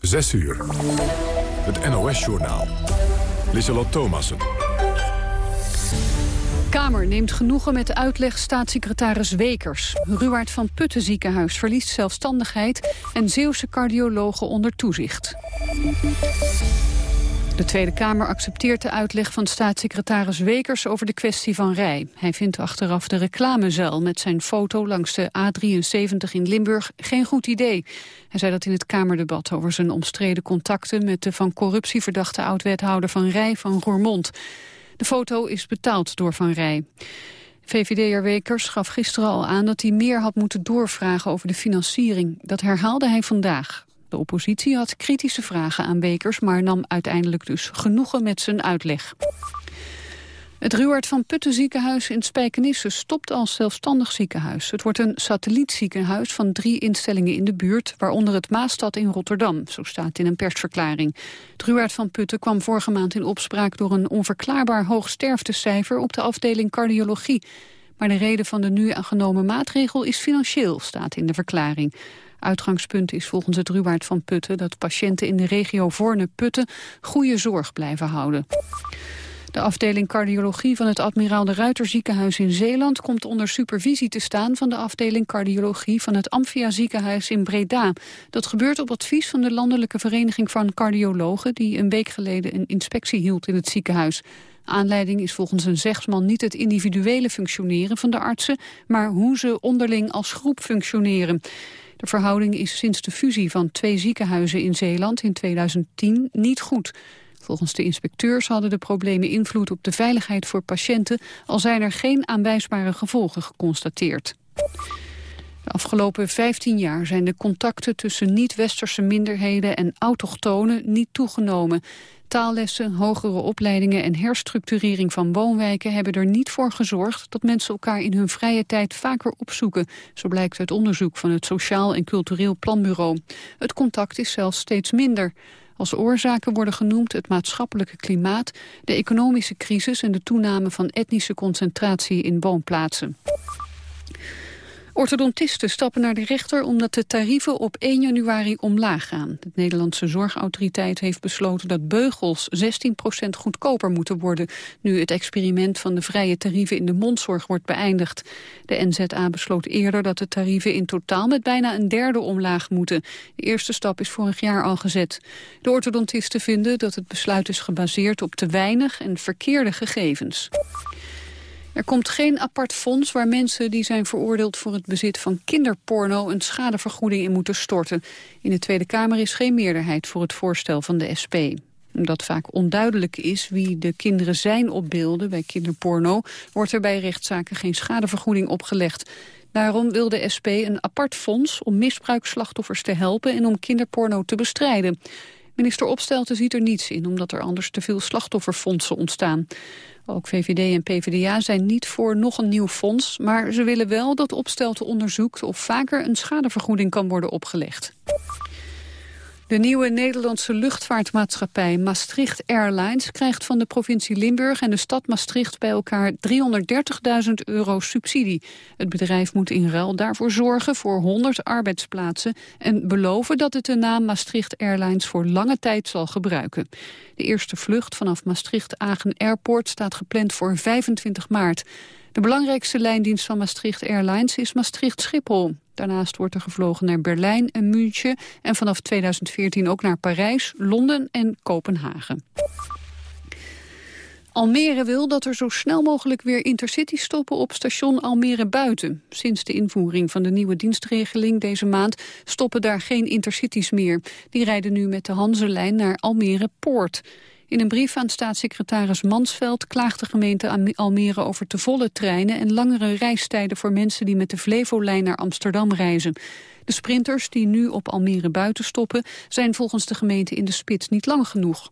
6 uur. Het NOS-journaal. Lissalot Thomassen. Kamer neemt genoegen met uitleg staatssecretaris Wekers. Ruwaard van Putten ziekenhuis verliest zelfstandigheid... en Zeeuwse cardiologen onder toezicht. De Tweede Kamer accepteert de uitleg van staatssecretaris Wekers over de kwestie van Rij. Hij vindt achteraf de reclamezuil met zijn foto langs de A73 in Limburg geen goed idee. Hij zei dat in het Kamerdebat over zijn omstreden contacten met de van corruptie verdachte oud-wethouder van Rij van Roermond. De foto is betaald door Van Rij. VVD'er Wekers gaf gisteren al aan dat hij meer had moeten doorvragen over de financiering. Dat herhaalde hij vandaag. De oppositie had kritische vragen aan Wekers, maar nam uiteindelijk dus genoegen met zijn uitleg. Het Ruwaard van Putten ziekenhuis in Spijkenisse stopt als zelfstandig ziekenhuis. Het wordt een satellietziekenhuis van drie instellingen in de buurt, waaronder het Maastad in Rotterdam, zo staat in een persverklaring. Het Ruwaard van Putten kwam vorige maand in opspraak door een onverklaarbaar hoog sterftecijfer op de afdeling cardiologie. Maar de reden van de nu aangenomen maatregel is financieel, staat in de verklaring. Uitgangspunt is volgens het Ruwaard van Putten dat patiënten in de regio Voorne-Putten goede zorg blijven houden. De afdeling cardiologie van het Admiraal de Ruiter ziekenhuis in Zeeland komt onder supervisie te staan van de afdeling cardiologie van het Amphia ziekenhuis in Breda. Dat gebeurt op advies van de Landelijke Vereniging van Cardiologen die een week geleden een inspectie hield in het ziekenhuis. Aanleiding is volgens een zegsman niet het individuele functioneren van de artsen, maar hoe ze onderling als groep functioneren. De verhouding is sinds de fusie van twee ziekenhuizen in Zeeland in 2010 niet goed. Volgens de inspecteurs hadden de problemen invloed op de veiligheid voor patiënten, al zijn er geen aanwijsbare gevolgen geconstateerd. De afgelopen 15 jaar zijn de contacten tussen niet-westerse minderheden en autochtonen niet toegenomen. Taallessen, hogere opleidingen en herstructurering van woonwijken hebben er niet voor gezorgd dat mensen elkaar in hun vrije tijd vaker opzoeken. Zo blijkt uit onderzoek van het Sociaal en Cultureel Planbureau. Het contact is zelfs steeds minder. Als oorzaken worden genoemd het maatschappelijke klimaat, de economische crisis en de toename van etnische concentratie in woonplaatsen. Orthodontisten stappen naar de rechter omdat de tarieven op 1 januari omlaag gaan. De Nederlandse Zorgautoriteit heeft besloten dat beugels 16% goedkoper moeten worden, nu het experiment van de vrije tarieven in de mondzorg wordt beëindigd. De NZA besloot eerder dat de tarieven in totaal met bijna een derde omlaag moeten. De eerste stap is vorig jaar al gezet. De orthodontisten vinden dat het besluit is gebaseerd op te weinig en verkeerde gegevens. Er komt geen apart fonds waar mensen die zijn veroordeeld voor het bezit van kinderporno een schadevergoeding in moeten storten. In de Tweede Kamer is geen meerderheid voor het voorstel van de SP. Omdat vaak onduidelijk is wie de kinderen zijn op beelden bij kinderporno, wordt er bij rechtszaken geen schadevergoeding opgelegd. Daarom wil de SP een apart fonds om misbruikslachtoffers te helpen en om kinderporno te bestrijden. Minister Opstelten ziet er niets in, omdat er anders te veel slachtofferfondsen ontstaan. Ook VVD en PvdA zijn niet voor nog een nieuw fonds... maar ze willen wel dat Opstelten onderzoekt of vaker een schadevergoeding kan worden opgelegd. De nieuwe Nederlandse luchtvaartmaatschappij Maastricht Airlines krijgt van de provincie Limburg en de stad Maastricht bij elkaar 330.000 euro subsidie. Het bedrijf moet in ruil daarvoor zorgen voor 100 arbeidsplaatsen en beloven dat het de naam Maastricht Airlines voor lange tijd zal gebruiken. De eerste vlucht vanaf Maastricht-Agen Airport staat gepland voor 25 maart. De belangrijkste lijndienst van Maastricht Airlines is Maastricht-Schiphol. Daarnaast wordt er gevlogen naar Berlijn en München... en vanaf 2014 ook naar Parijs, Londen en Kopenhagen. Almere wil dat er zo snel mogelijk weer intercity stoppen op station Almere Buiten. Sinds de invoering van de nieuwe dienstregeling deze maand stoppen daar geen intercities meer. Die rijden nu met de Hanselijn naar Almere Poort. In een brief aan staatssecretaris Mansveld klaagt de gemeente Almere over te volle treinen en langere reistijden voor mensen die met de Flevolijn naar Amsterdam reizen. De sprinters die nu op Almere buiten stoppen zijn volgens de gemeente in de spits niet lang genoeg.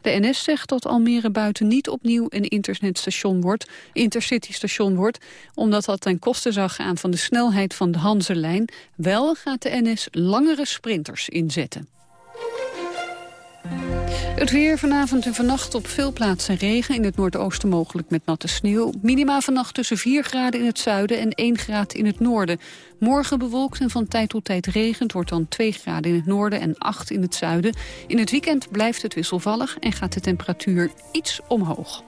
De NS zegt dat Almere buiten niet opnieuw een internetstation wordt, intercity-station wordt, omdat dat ten koste zou gaan van de snelheid van de Hanselijn. Wel gaat de NS langere sprinters inzetten. Het weer vanavond en vannacht op veel plaatsen regen. In het noordoosten mogelijk met natte sneeuw. Minima vannacht tussen 4 graden in het zuiden en 1 graad in het noorden. Morgen bewolkt en van tijd tot tijd regent. wordt dan 2 graden in het noorden en 8 in het zuiden. In het weekend blijft het wisselvallig en gaat de temperatuur iets omhoog.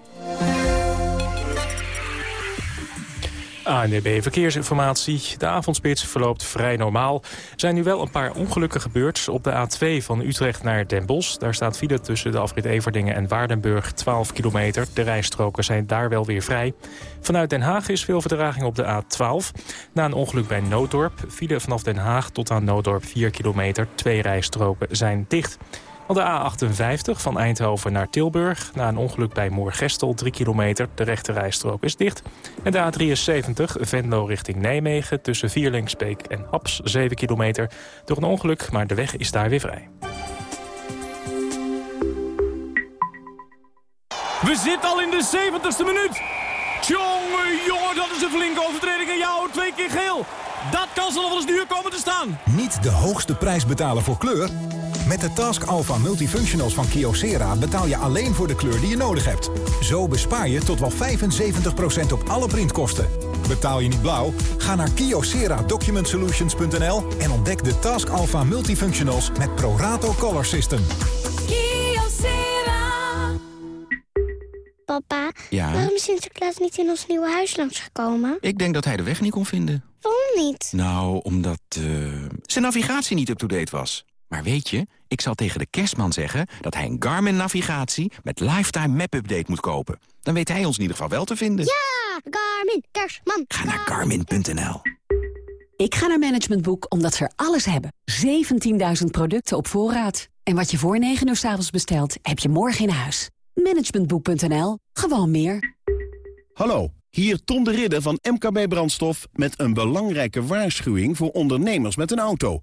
ANDB Verkeersinformatie. De avondspits verloopt vrij normaal. Er zijn nu wel een paar ongelukken gebeurd. Op de A2 van Utrecht naar Den Bosch. Daar staat file tussen de afrit Everdingen en Waardenburg 12 kilometer. De rijstroken zijn daar wel weer vrij. Vanuit Den Haag is veel vertraging op de A12. Na een ongeluk bij Nooddorp. File vanaf Den Haag tot aan Nooddorp 4 kilometer. Twee rijstroken zijn dicht. Op de A58 van Eindhoven naar Tilburg. Na een ongeluk bij Moorgestel, 3 kilometer. De rechte rijstrook is dicht. En de A73 Venlo richting Nijmegen tussen Vierlingsbeek en Haps, 7 kilometer. Door een ongeluk, maar de weg is daar weer vrij. We zitten al in de 70ste minuut. Tjonge, jongen, dat is een flinke overtreding. En jou twee keer geel. Dat kan zo nog wel eens duur komen te staan. Niet de hoogste prijs betalen voor kleur? Met de Task Alpha Multifunctionals van Kyocera betaal je alleen voor de kleur die je nodig hebt. Zo bespaar je tot wel 75% op alle printkosten. Betaal je niet blauw? Ga naar kyocera-document-solutions.nl en ontdek de Task Alpha Multifunctionals met Prorato Color System. Kyocera. Papa, Ja? waarom is Sinterklaas niet in ons nieuwe huis langsgekomen? Ik denk dat hij de weg niet kon vinden. Waarom niet? Nou, omdat eh, zijn navigatie niet up-to-date was. Maar weet je, ik zal tegen de kerstman zeggen... dat hij een Garmin-navigatie met Lifetime Map-update moet kopen. Dan weet hij ons in ieder geval wel te vinden. Ja, Garmin, Kerstman. Ga naar Garmin.nl. Ik ga naar Management Boek omdat ze er alles hebben. 17.000 producten op voorraad. En wat je voor 9 uur s avonds bestelt, heb je morgen in huis. Managementboek.nl. Gewoon meer. Hallo, hier Tom de Ridder van MKB Brandstof... met een belangrijke waarschuwing voor ondernemers met een auto.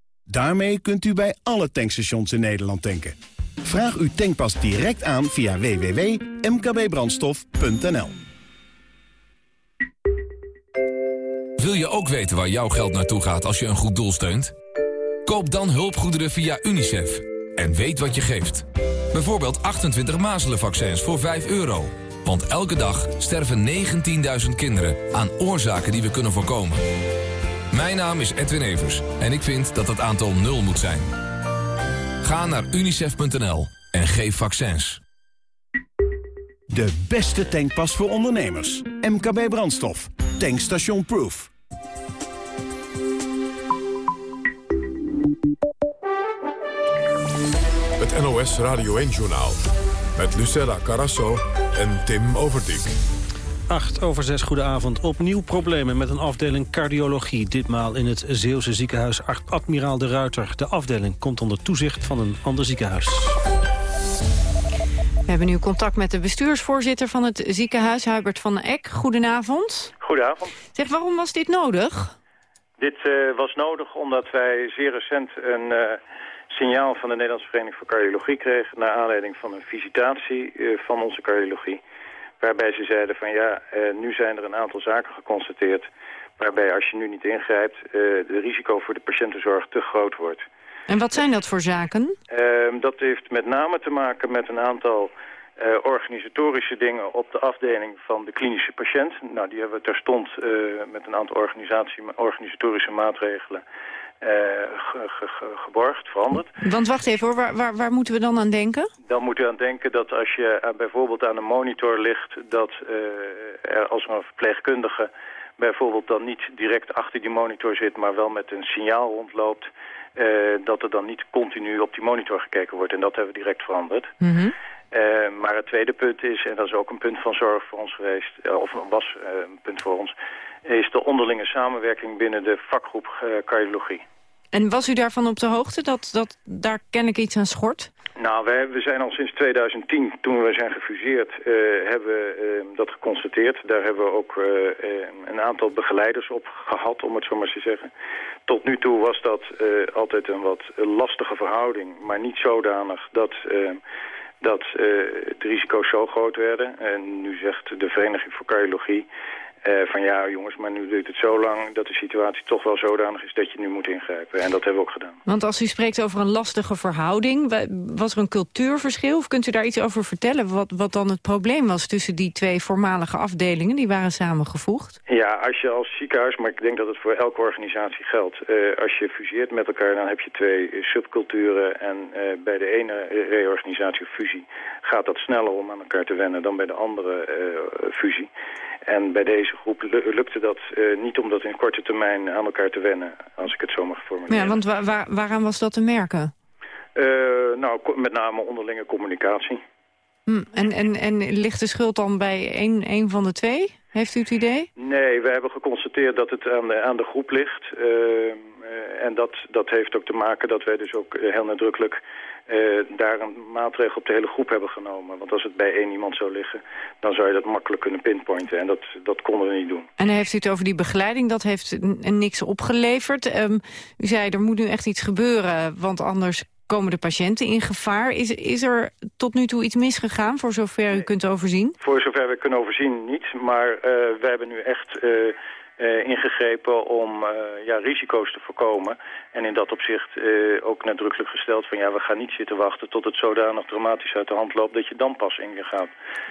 Daarmee kunt u bij alle tankstations in Nederland tanken. Vraag uw tankpas direct aan via www.mkbbrandstof.nl Wil je ook weten waar jouw geld naartoe gaat als je een goed doel steunt? Koop dan hulpgoederen via UNICEF. En weet wat je geeft. Bijvoorbeeld 28 mazelenvaccins voor 5 euro. Want elke dag sterven 19.000 kinderen aan oorzaken die we kunnen voorkomen. Mijn naam is Edwin Evers en ik vind dat het aantal nul moet zijn. Ga naar unicef.nl en geef vaccins. De beste tankpas voor ondernemers. MKB Brandstof. Tankstation Proof. Het NOS Radio 1-journaal. Met Lucella Carasso en Tim Overdijk. 8 over 6, goedenavond. Opnieuw problemen met een afdeling cardiologie. Ditmaal in het Zeeuwse ziekenhuis Admiraal de Ruiter. De afdeling komt onder toezicht van een ander ziekenhuis. We hebben nu contact met de bestuursvoorzitter van het ziekenhuis, Hubert van Eck. Goedenavond. Goedenavond. Zeg, waarom was dit nodig? Dit uh, was nodig omdat wij zeer recent een uh, signaal van de Nederlandse Vereniging voor Cardiologie kregen... naar aanleiding van een visitatie uh, van onze cardiologie. Waarbij ze zeiden van ja, nu zijn er een aantal zaken geconstateerd... waarbij als je nu niet ingrijpt, de risico voor de patiëntenzorg te groot wordt. En wat zijn dat voor zaken? Ehm, dat heeft met name te maken met een aantal uh, organisatorische dingen op de afdeling van de klinische patiënt. Nou, die hebben we terstond met een aantal organisatie, organisatorische maatregelen uh, ge, ge, ge, geborgd, veranderd. Want wacht even hoor, waar, waar, waar, moeten we dan aan denken? Dan moet u aan denken dat als je bijvoorbeeld aan een monitor ligt... dat er als een verpleegkundige bijvoorbeeld dan niet direct achter die monitor zit... maar wel met een signaal rondloopt... Dat er dan niet continu op die monitor gekeken wordt. En dat hebben we direct veranderd. Mm -hmm. uh, maar het tweede punt is, en dat is ook een punt van zorg voor ons geweest... Uh, of was een punt voor ons... is de onderlinge samenwerking binnen de vakgroep cardiologie. En was u daarvan op de hoogte dat, dat daar kennelijk iets aan schort? Nou, we, we zijn al sinds 2010, toen we zijn gefuseerd, uh, hebben we uh, dat geconstateerd. Daar hebben we ook uh, een aantal begeleiders op gehad, om het zo maar te zeggen. Tot nu toe was dat altijd een wat lastige verhouding, maar niet zodanig dat, dat de risico's zo groot werden. En nu zegt de Vereniging voor Cardiologie uh, van ja jongens, maar nu duurt het zo lang dat de situatie toch wel zodanig is dat je nu moet ingrijpen. En dat hebben we ook gedaan. Want als u spreekt over een lastige verhouding, was er een cultuurverschil? Of kunt u daar iets over vertellen wat, wat dan het probleem was tussen die twee voormalige afdelingen? Die waren samengevoegd. Ja, als je als ziekenhuis, maar ik denk dat het voor elke organisatie geldt. Uh, als je fuseert met elkaar, dan heb je twee subculturen. En uh, bij de ene reorganisatie of fusie gaat dat sneller om aan elkaar te wennen dan bij de andere fusie. En bij deze groep lukte dat uh, niet om dat in korte termijn aan elkaar te wennen, als ik het zo mag formuleren. Ja, want wa wa waaraan was dat te merken? Uh, nou, met name onderlinge communicatie. Hm, en, en, en ligt de schuld dan bij een, een van de twee? Heeft u het idee? Nee, we hebben geconstateerd dat het aan de, aan de groep ligt. Uh, en dat, dat heeft ook te maken dat wij dus ook heel nadrukkelijk uh, daar een maatregel op de hele groep hebben genomen. Want als het bij één iemand zou liggen, dan zou je dat makkelijk kunnen pinpointen. En dat, dat konden we niet doen. En dan heeft u het over die begeleiding, dat heeft niks opgeleverd. Um, u zei, er moet nu echt iets gebeuren, want anders komen de patiënten in gevaar. Is, is er tot nu toe iets misgegaan, voor zover u kunt overzien? Voor zover we kunnen overzien niet, maar uh, we hebben nu echt... Uh, uh, ingegrepen om uh, ja, risico's te voorkomen. En in dat opzicht uh, ook nadrukkelijk gesteld van ja, we gaan niet zitten wachten tot het zodanig dramatisch uit de hand loopt dat je dan pas ingaat.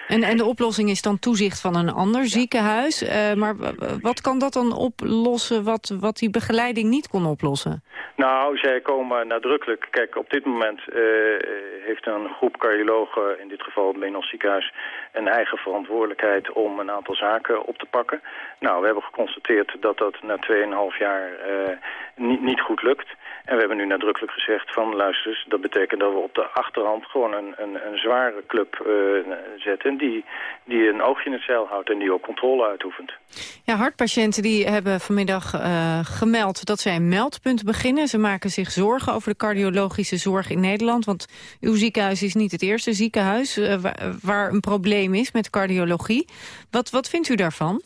En, en de oplossing is dan toezicht van een ander ziekenhuis. maar wat kan dat dan oplossen wat, wat die begeleiding niet kon oplossen? Nou, zij komen nadrukkelijk. Kijk, op dit moment heeft een groep cardiologen, in dit geval het Menels ziekenhuis, een eigen verantwoordelijkheid om een aantal zaken op te pakken. Nou, we hebben geconstateerd dat dat na 2,5 jaar uh, niet, niet goed lukt. En we hebben nu nadrukkelijk gezegd van luister dat betekent dat we op de achterhand gewoon een, een, een zware club uh, zetten die, die een oogje in het zeil houdt en die ook controle uitoefent. Ja, hartpatiënten die hebben vanmiddag uh, gemeld dat zij een meldpunt beginnen. Ze maken zich zorgen over de cardiologische zorg in Nederland, want uw ziekenhuis is niet het eerste ziekenhuis waar, waar een probleem is met cardiologie. Wat, wat vindt u daarvan?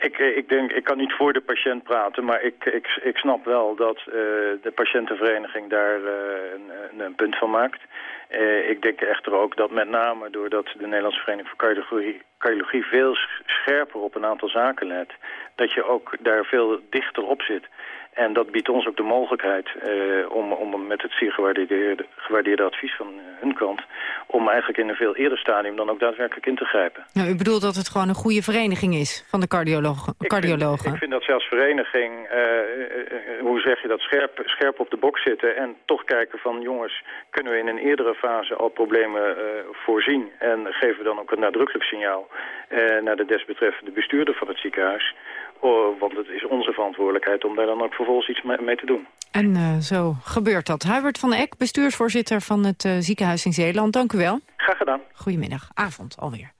Ik, eh, ik, denk, ik kan niet voor de patiënt praten, maar ik, ik, ik snap wel dat uh, de patiëntenvereniging daar uh, een, een, punt van maakt. Ik denk echter ook dat met name doordat de Nederlandse Vereniging voor Cardiologie, cardiologie veel scherper op een aantal zaken let, dat je ook daar veel dichter op zit. En dat biedt ons ook de mogelijkheid uh, om, om met het zeer gewaardeerde, gewaardeerde advies van uh, hun kant... om eigenlijk in een veel eerder stadium dan ook daadwerkelijk in te grijpen. Nou, u bedoelt dat het gewoon een goede vereniging is van de cardiologen? Ik vind, ik vind dat zelfs vereniging, uh, hoe zeg je dat, scherp, scherp op de bok zitten... en toch kijken van jongens, kunnen we in een eerdere fase al problemen voorzien... en geven we dan ook een nadrukkelijk signaal naar de desbetreffende bestuurder van het ziekenhuis... Oh, want het is onze verantwoordelijkheid om daar dan ook vervolgens iets mee te doen. En uh, zo gebeurt dat. Hubert van Eck, bestuursvoorzitter van het uh, ziekenhuis in Zeeland. Dank u wel. Graag gedaan. Goedemiddag, avond alweer.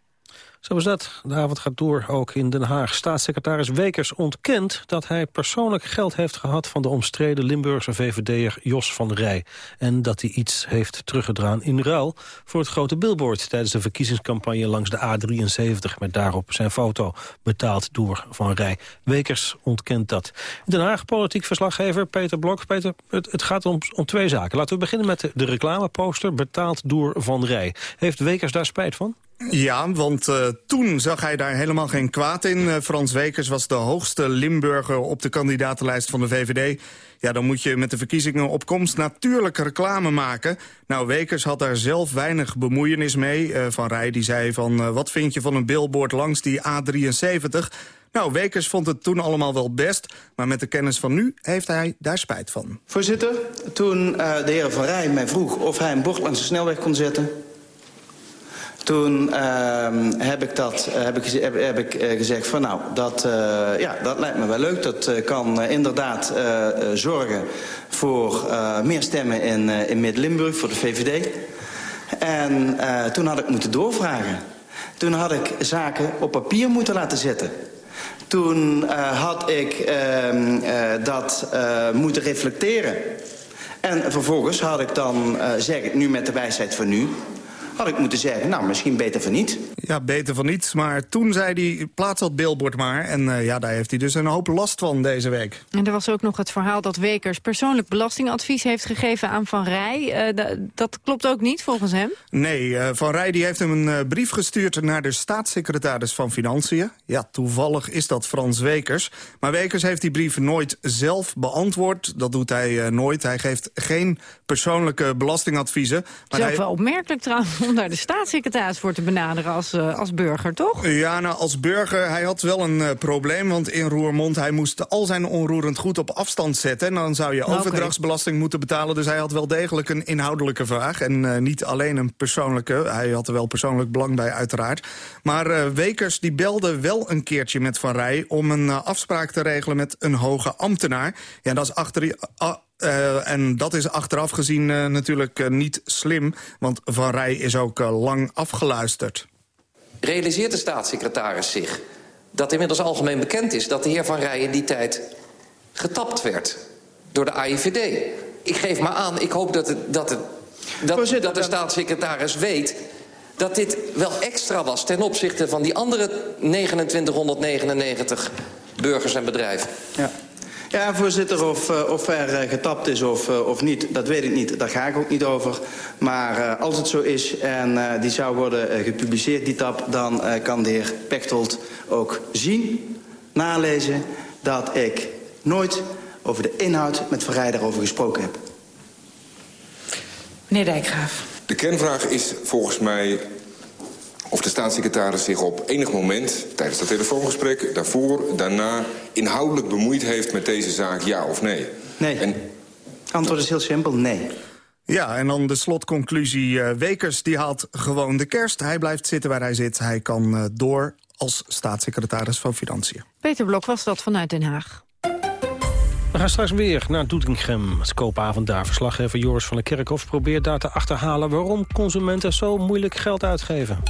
Zo is dat. De avond gaat door, ook in Den Haag. Staatssecretaris Wekers ontkent dat hij persoonlijk geld heeft gehad... van de omstreden Limburgse VVD'er Jos van Rij. En dat hij iets heeft teruggedraan in ruil voor het grote billboard... tijdens de verkiezingscampagne langs de A73... met daarop zijn foto betaald door Van Rij. Wekers ontkent dat. Den Haag politiek verslaggever Peter Blok. Peter, het, gaat om, om twee zaken. Laten we beginnen met de, de reclameposter betaald door Van Rij. Heeft Wekers daar spijt van? Ja, want uh, toen zag hij daar helemaal geen kwaad in. Uh, Frans Wekers was de hoogste Limburger op de kandidatenlijst van de VVD. Ja, dan moet je met de verkiezingen op komst natuurlijk reclame maken. Nou, Wekers had daar zelf weinig bemoeienis mee. Uh, van Rij die zei van, wat vind je van een billboard langs die A73... Nou, Wekers vond het toen allemaal wel best, maar met de kennis van nu heeft hij daar spijt van. Voorzitter, toen de heer Van Rij mij vroeg of hij een bord langs de snelweg kon zetten... Toen uh, heb ik, dat, uh, heb ik, heb, ik uh, gezegd van nou, dat, uh, ja, dat lijkt me wel leuk. Dat kan inderdaad zorgen voor meer stemmen in, in Midden-Limburg, voor de VVD. En toen had ik moeten doorvragen. Toen had ik zaken op papier moeten laten zetten. Toen had ik ehm, dat moeten reflecteren. En vervolgens had ik dan, zeg ik nu met de wijsheid van nu had ik moeten zeggen, nou, misschien beter van niet. Ja, beter van niet. Maar toen zei hij, plaats dat billboard maar. En uh, ja, daar heeft hij dus een hoop last van deze week. En er was ook nog het verhaal dat Wekers persoonlijk belastingadvies heeft gegeven aan Van Rij. Uh, dat klopt ook niet volgens hem? Nee, uh, Van Rij die heeft hem een brief gestuurd naar de staatssecretaris van Financiën. Ja, toevallig is dat Frans Wekers. Maar Wekers heeft die brief nooit zelf beantwoord. Dat doet hij nooit. Hij geeft geen persoonlijke belastingadviezen. Maar dat is hij... wel opmerkelijk trouwens om daar de staatssecretaris voor te benaderen als, uh, als burger, toch? Ja, nou, als burger, hij had wel een uh, probleem. Want in Roermond, hij moest al zijn onroerend goed op afstand zetten. En dan zou je overdrachtsbelasting moeten betalen. Dus hij had wel degelijk een inhoudelijke vraag. En uh, niet alleen een persoonlijke. Hij had er wel persoonlijk belang bij, uiteraard. Maar Wekers die belde wel een keertje met Van Rij... om een afspraak te regelen met een hoge ambtenaar. Ja, dat is achter... Uh, en dat is achteraf gezien uh, natuurlijk uh, niet slim, want Van Rij is ook lang afgeluisterd. Realiseert de staatssecretaris zich dat inmiddels algemeen bekend is... dat de heer Van Rij in die tijd getapt werd door de AIVD? Ik geef maar aan, ik hoop dat, het, dat, het, dat, dat de staatssecretaris weet dat dit wel extra was ten opzichte van die andere 2999 burgers en bedrijven. Ja. Ja, voorzitter, of, uh, of er uh, getapt is of, uh, of niet, dat weet ik niet. Daar ga ik ook niet over. Maar als het zo is en die zou worden gepubliceerd, die tap... dan kan de heer Pechtold ook zien, nalezen... dat ik nooit over de inhoud met Verrij daarover gesproken heb. Meneer Dijkgraaf. De kernvraag is volgens mij of de staatssecretaris zich op enig moment... tijdens dat telefoongesprek, daarvoor, daarna... inhoudelijk bemoeid heeft met deze zaak, ja of nee? Nee. En... Antwoord is heel simpel, nee. Ja, en dan de slotconclusie. Uh, Wekers die haalt gewoon de kerst. Hij blijft zitten waar hij zit. Hij kan uh, door als staatssecretaris van Financiën. Peter Blok was dat vanuit Den Haag. We gaan straks weer naar Doetinchem. Het koopavond daar. Verslaggever Joris van der Kerkhof probeert daar te achterhalen... waarom consumenten zo moeilijk geld uitgeven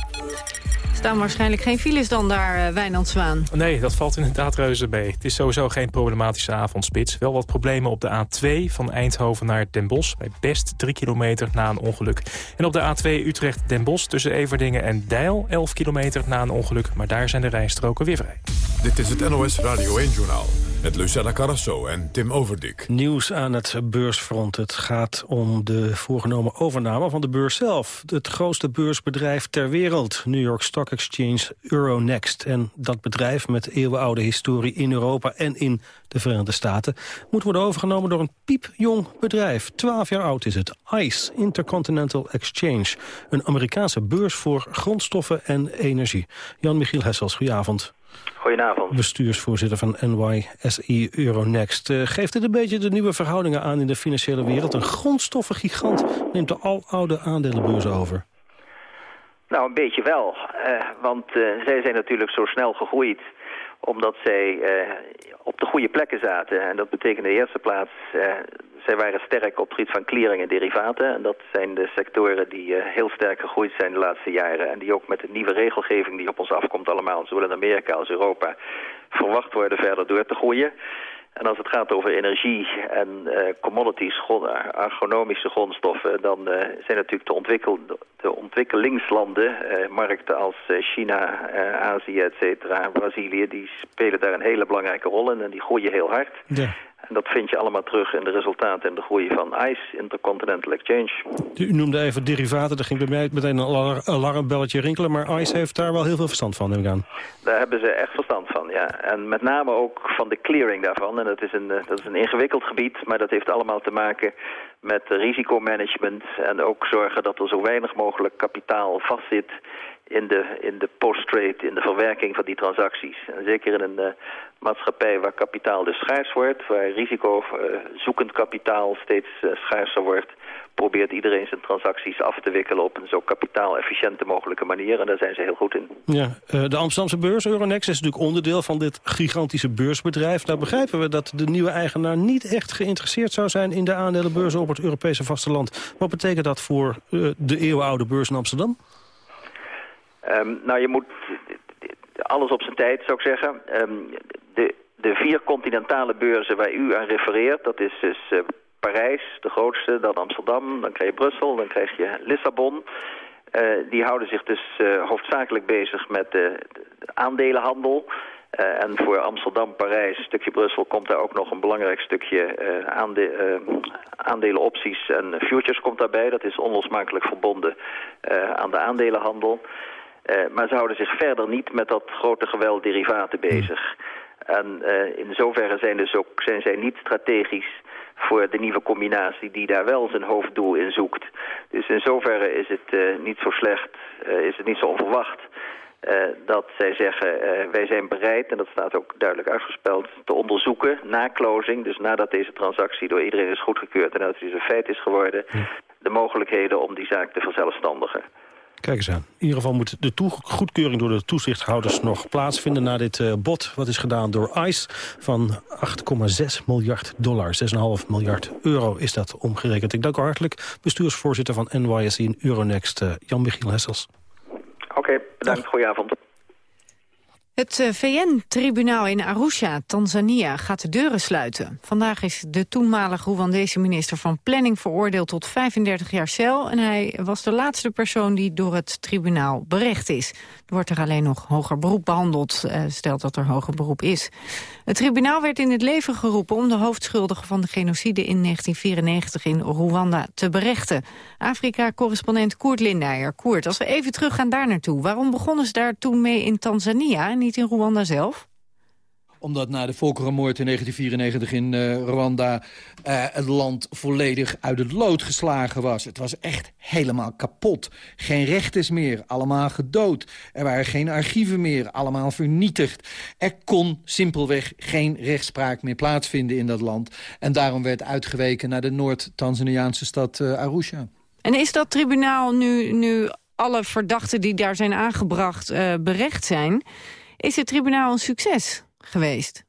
staan waarschijnlijk geen files dan daar, uh, Wijnand Zwaan. Nee, dat valt inderdaad reuze mee. Het is sowieso geen problematische avondspits. Wel wat problemen op de A2 van Eindhoven naar Den Bosch. Bij best 3 kilometer na een ongeluk. En op de A2 Utrecht-Den Bosch tussen Everdingen en Deil... 11 kilometer na een ongeluk, maar daar zijn de rijstroken weer vrij. Dit is het NOS Radio 1-journaal met Lucella Carrasso en Tim Overdik. Nieuws aan het beursfront. Het gaat om de voorgenomen overname van de beurs zelf. Het grootste beursbedrijf ter wereld, New York Stock Exchange Euronext. En dat bedrijf met eeuwenoude historie in Europa en in de Verenigde Staten... moet worden overgenomen door een piepjong bedrijf. Twaalf jaar oud is het. ICE, Intercontinental Exchange. Een Amerikaanse beurs voor grondstoffen en energie. Jan-Michiel Hessels, goedenavond. Goedenavond. Bestuursvoorzitter van NYSE Euronext. Uh, geeft dit een beetje de nieuwe verhoudingen aan in de financiële wereld? Een grondstoffengigant neemt de aloude aandelenbeurs over. Nou, een beetje wel. Uh, want uh, zij zijn natuurlijk zo snel gegroeid omdat zij op de goede plekken zaten. En dat betekent in de eerste plaats zij waren sterk op het gebied van clearing en derivaten. En dat zijn de sectoren die uh, heel sterk gegroeid zijn de laatste jaren. En die ook met de nieuwe regelgeving die op ons afkomt allemaal, zowel in Amerika als Europa, verwacht worden verder door te groeien. En als het gaat over energie en uh, commodities, grond, agronomische grondstoffen... dan zijn natuurlijk de, ontwikkel, de ontwikkelingslanden, markten als China, Azië, et cetera, Brazilië... die spelen daar een hele belangrijke rol in en die groeien heel hard. Ja. En dat vind je allemaal terug in de resultaten en de groei van ICE, Intercontinental Exchange. U noemde even derivaten, daar ging bij mij meteen een alarmbelletje rinkelen. Maar ICE heeft daar wel heel veel verstand van, neem ik aan. Daar hebben ze echt verstand van, ja. En met name ook van de clearing daarvan. En dat is een, eh, dat is een ingewikkeld gebied, maar dat heeft allemaal te maken met risicomanagement. En ook zorgen dat er zo weinig mogelijk kapitaal vastzit in de, in de post-trade, in de verwerking van die transacties. En zeker in een uh, maatschappij waar kapitaal dus schaars wordt, waar risicozoekend kapitaal steeds uh, schaarser wordt, probeert iedereen zijn transacties af te wikkelen op een zo kapitaal-efficiënte mogelijke manier. En daar zijn ze heel goed in. Ja, de Amsterdamse beurs, Euronext, is natuurlijk onderdeel van dit gigantische beursbedrijf. Nou begrijpen we dat de nieuwe eigenaar niet echt geïnteresseerd zou zijn in de aandelenbeurzen op het Europese vasteland. Wat betekent dat voor de eeuwenoude beurs in Amsterdam? Um, nou, je moet alles op zijn tijd, zou ik zeggen. Um, de, de vier continentale beurzen waar u aan refereert, dat is dus uh, Parijs, de grootste, dan Amsterdam, dan krijg je Brussel, dan krijg je Lissabon. Uh, die houden zich dus uh, hoofdzakelijk bezig met de, de aandelenhandel. Uh, en voor Amsterdam, Parijs, stukje Brussel komt daar ook nog een belangrijk stukje aande aandelenopties en futures komt daarbij. Dat is onlosmakelijk verbonden aan de aandelenhandel. Maar ze houden zich verder niet met dat grote geweld derivaten bezig. En in zoverre zijn, dus ook, zijn zij niet strategisch voor de nieuwe combinatie die daar wel zijn hoofddoel in zoekt. Dus in zoverre is het uh, niet zo slecht, uh, is het niet zo onverwacht... Uh, dat zij zeggen, wij zijn bereid, en dat staat ook duidelijk uitgespeld... te onderzoeken na closing, dus nadat deze transactie door iedereen is goedgekeurd... en dat het dus een feit is geworden, de mogelijkheden om die zaak te verzelfstandigen. Kijk eens aan. In ieder geval moet de goedkeuring door de toezichthouders nog plaatsvinden... na dit uh, bod wat is gedaan door ICE van 8,6 miljard dollar. 6,5 miljard euro is dat omgerekend. Ik dank u hartelijk, bestuursvoorzitter van NYSE in Euronext, uh, Jan-Michiel Hessels. Oké, okay, bedankt. Goedenavond. Het eh, VN-tribunaal in Arusha, Tanzania, gaat de deuren sluiten. Vandaag is de toenmalige Rwandese minister van Planning veroordeeld tot 35 jaar cel. En hij was de laatste persoon die door het tribunaal berecht is. Er wordt er alleen nog hoger beroep behandeld, eh, stelt dat er hoger beroep is. Het tribunaal werd in het leven geroepen om de hoofdschuldigen van de genocide in 1994 in Rwanda te berechten. Afrika-correspondent Koert Lindeyer. Koert, als we even teruggaan daar naartoe. Waarom begonnen ze daar toen mee in Tanzania niet in Rwanda zelf? Omdat na de volkerenmoord in 1994 in uh, Rwanda... Uh, het land volledig uit het lood geslagen was. Het was echt helemaal kapot. Geen rechters meer, allemaal gedood. Er waren geen archieven meer, allemaal vernietigd. Er kon simpelweg geen rechtspraak meer plaatsvinden in dat land. En daarom werd uitgeweken naar de Noord-Tanzaniaanse stad uh, Arusha. En is dat tribunaal nu, nu alle verdachten die daar zijn aangebracht berecht zijn... is het tribunaal een succes? geweest?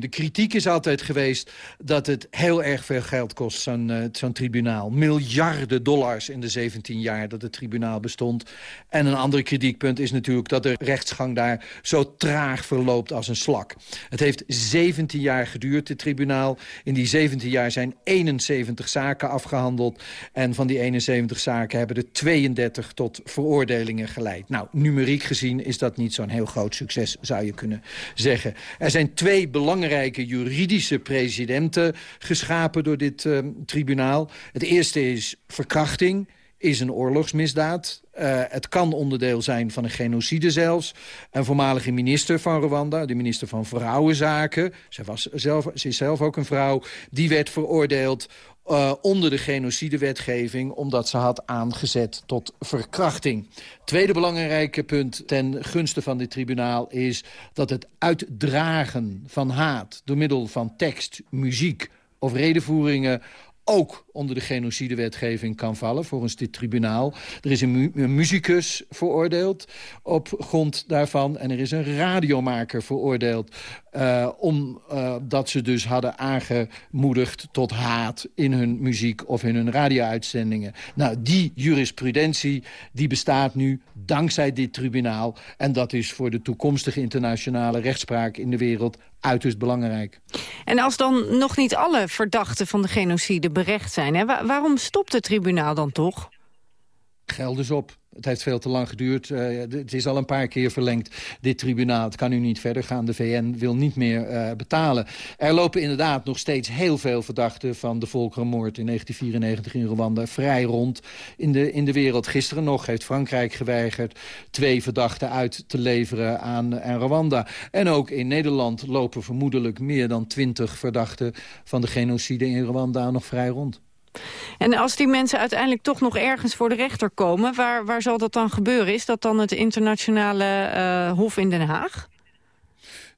De kritiek is altijd geweest dat het heel erg veel geld kost, zo'n zo'n tribunaal. Miljarden dollars in de 17 jaar dat het tribunaal bestond. En een ander kritiekpunt is natuurlijk dat de rechtsgang daar zo traag verloopt als een slak. Het heeft 17 jaar geduurd, het tribunaal. In die 17 jaar zijn 71 zaken afgehandeld. En van die 71 zaken hebben er 32 tot veroordelingen geleid. Nou, numeriek gezien is dat niet zo'n heel groot succes, zou je kunnen zeggen. Er zijn twee belangrijke belangrijke juridische presidenten geschapen door dit uh, tribunaal. Het eerste is verkrachting is een oorlogsmisdaad. Uh, het kan onderdeel zijn van een genocide zelfs. Een voormalige minister van Rwanda, de minister van Vrouwenzaken... Ze, was zelf, ze is zelf ook een vrouw, die werd veroordeeld uh, onder de genocidewetgeving... omdat ze had aangezet tot verkrachting. Tweede belangrijke punt ten gunste van dit tribunaal is... dat het uitdragen van haat door middel van tekst, muziek of redenvoeringen ook onder de genocidewetgeving kan vallen, volgens dit tribunaal. Er is een, mu muzikus veroordeeld op grond daarvan... en er is een radiomaker veroordeeld... Uh, omdat uh, ze dus hadden aangemoedigd tot haat in hun muziek of in hun radio-uitzendingen. Nou, die jurisprudentie die bestaat nu dankzij dit tribunaal. En dat is voor de toekomstige internationale rechtspraak in de wereld uiterst belangrijk. En als dan nog niet alle verdachten van de genocide berecht zijn... Hè, waarom stopt het tribunaal dan toch? Geld is op. Het heeft veel te lang geduurd. Uh, het is al een paar keer verlengd, dit tribunaal. Het kan nu niet verder gaan. De VN wil niet meer uh, betalen. Er lopen inderdaad nog steeds heel veel verdachten... van de volkerenmoord in 1994 in Rwanda vrij rond in de, in de wereld. Gisteren nog heeft Frankrijk geweigerd... twee verdachten uit te leveren aan, aan Rwanda. En ook in Nederland lopen vermoedelijk meer dan twintig verdachten... van de genocide in Rwanda nog vrij rond. En als die mensen uiteindelijk toch nog ergens voor de rechter komen... waar, waar zal dat dan gebeuren? Is dat dan het internationale uh, hof in Den Haag?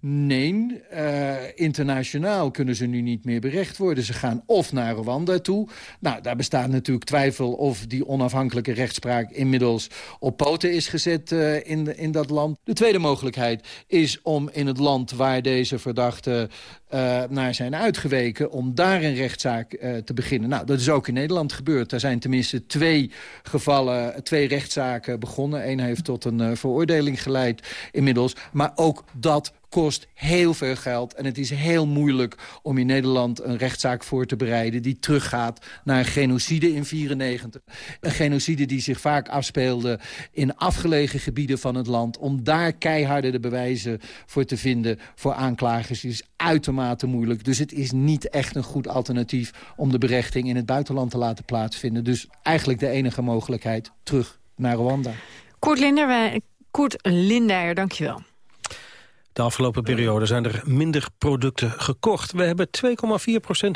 Nee, uh, internationaal kunnen ze nu niet meer berecht worden. Ze gaan of naar Rwanda toe. Nou, daar bestaat natuurlijk twijfel of die onafhankelijke rechtspraak... inmiddels op poten is gezet uh, in, in dat land. De tweede mogelijkheid is om in het land waar deze verdachten uh, naar zijn uitgeweken... om daar een rechtszaak te beginnen. Nou, dat is ook in Nederland gebeurd. Er zijn tenminste twee gevallen, twee rechtszaken begonnen. Eén heeft tot een veroordeling geleid inmiddels. Maar ook dat kost heel veel geld. En het is heel moeilijk om in Nederland een rechtszaak voor te bereiden... die teruggaat naar een genocide in 94. Een genocide die zich vaak afspeelde in afgelegen gebieden van het land. Om daar keiharde de bewijzen voor te vinden voor aanklagers is uitermate moeilijk. Dus het is niet echt een goed alternatief om de berechting in het buitenland te laten plaatsvinden. Dus eigenlijk de enige mogelijkheid terug naar Rwanda. Koert Linder, Koert Lindeyer, dankjewel. De afgelopen periode zijn er minder producten gekocht. We hebben 2,4%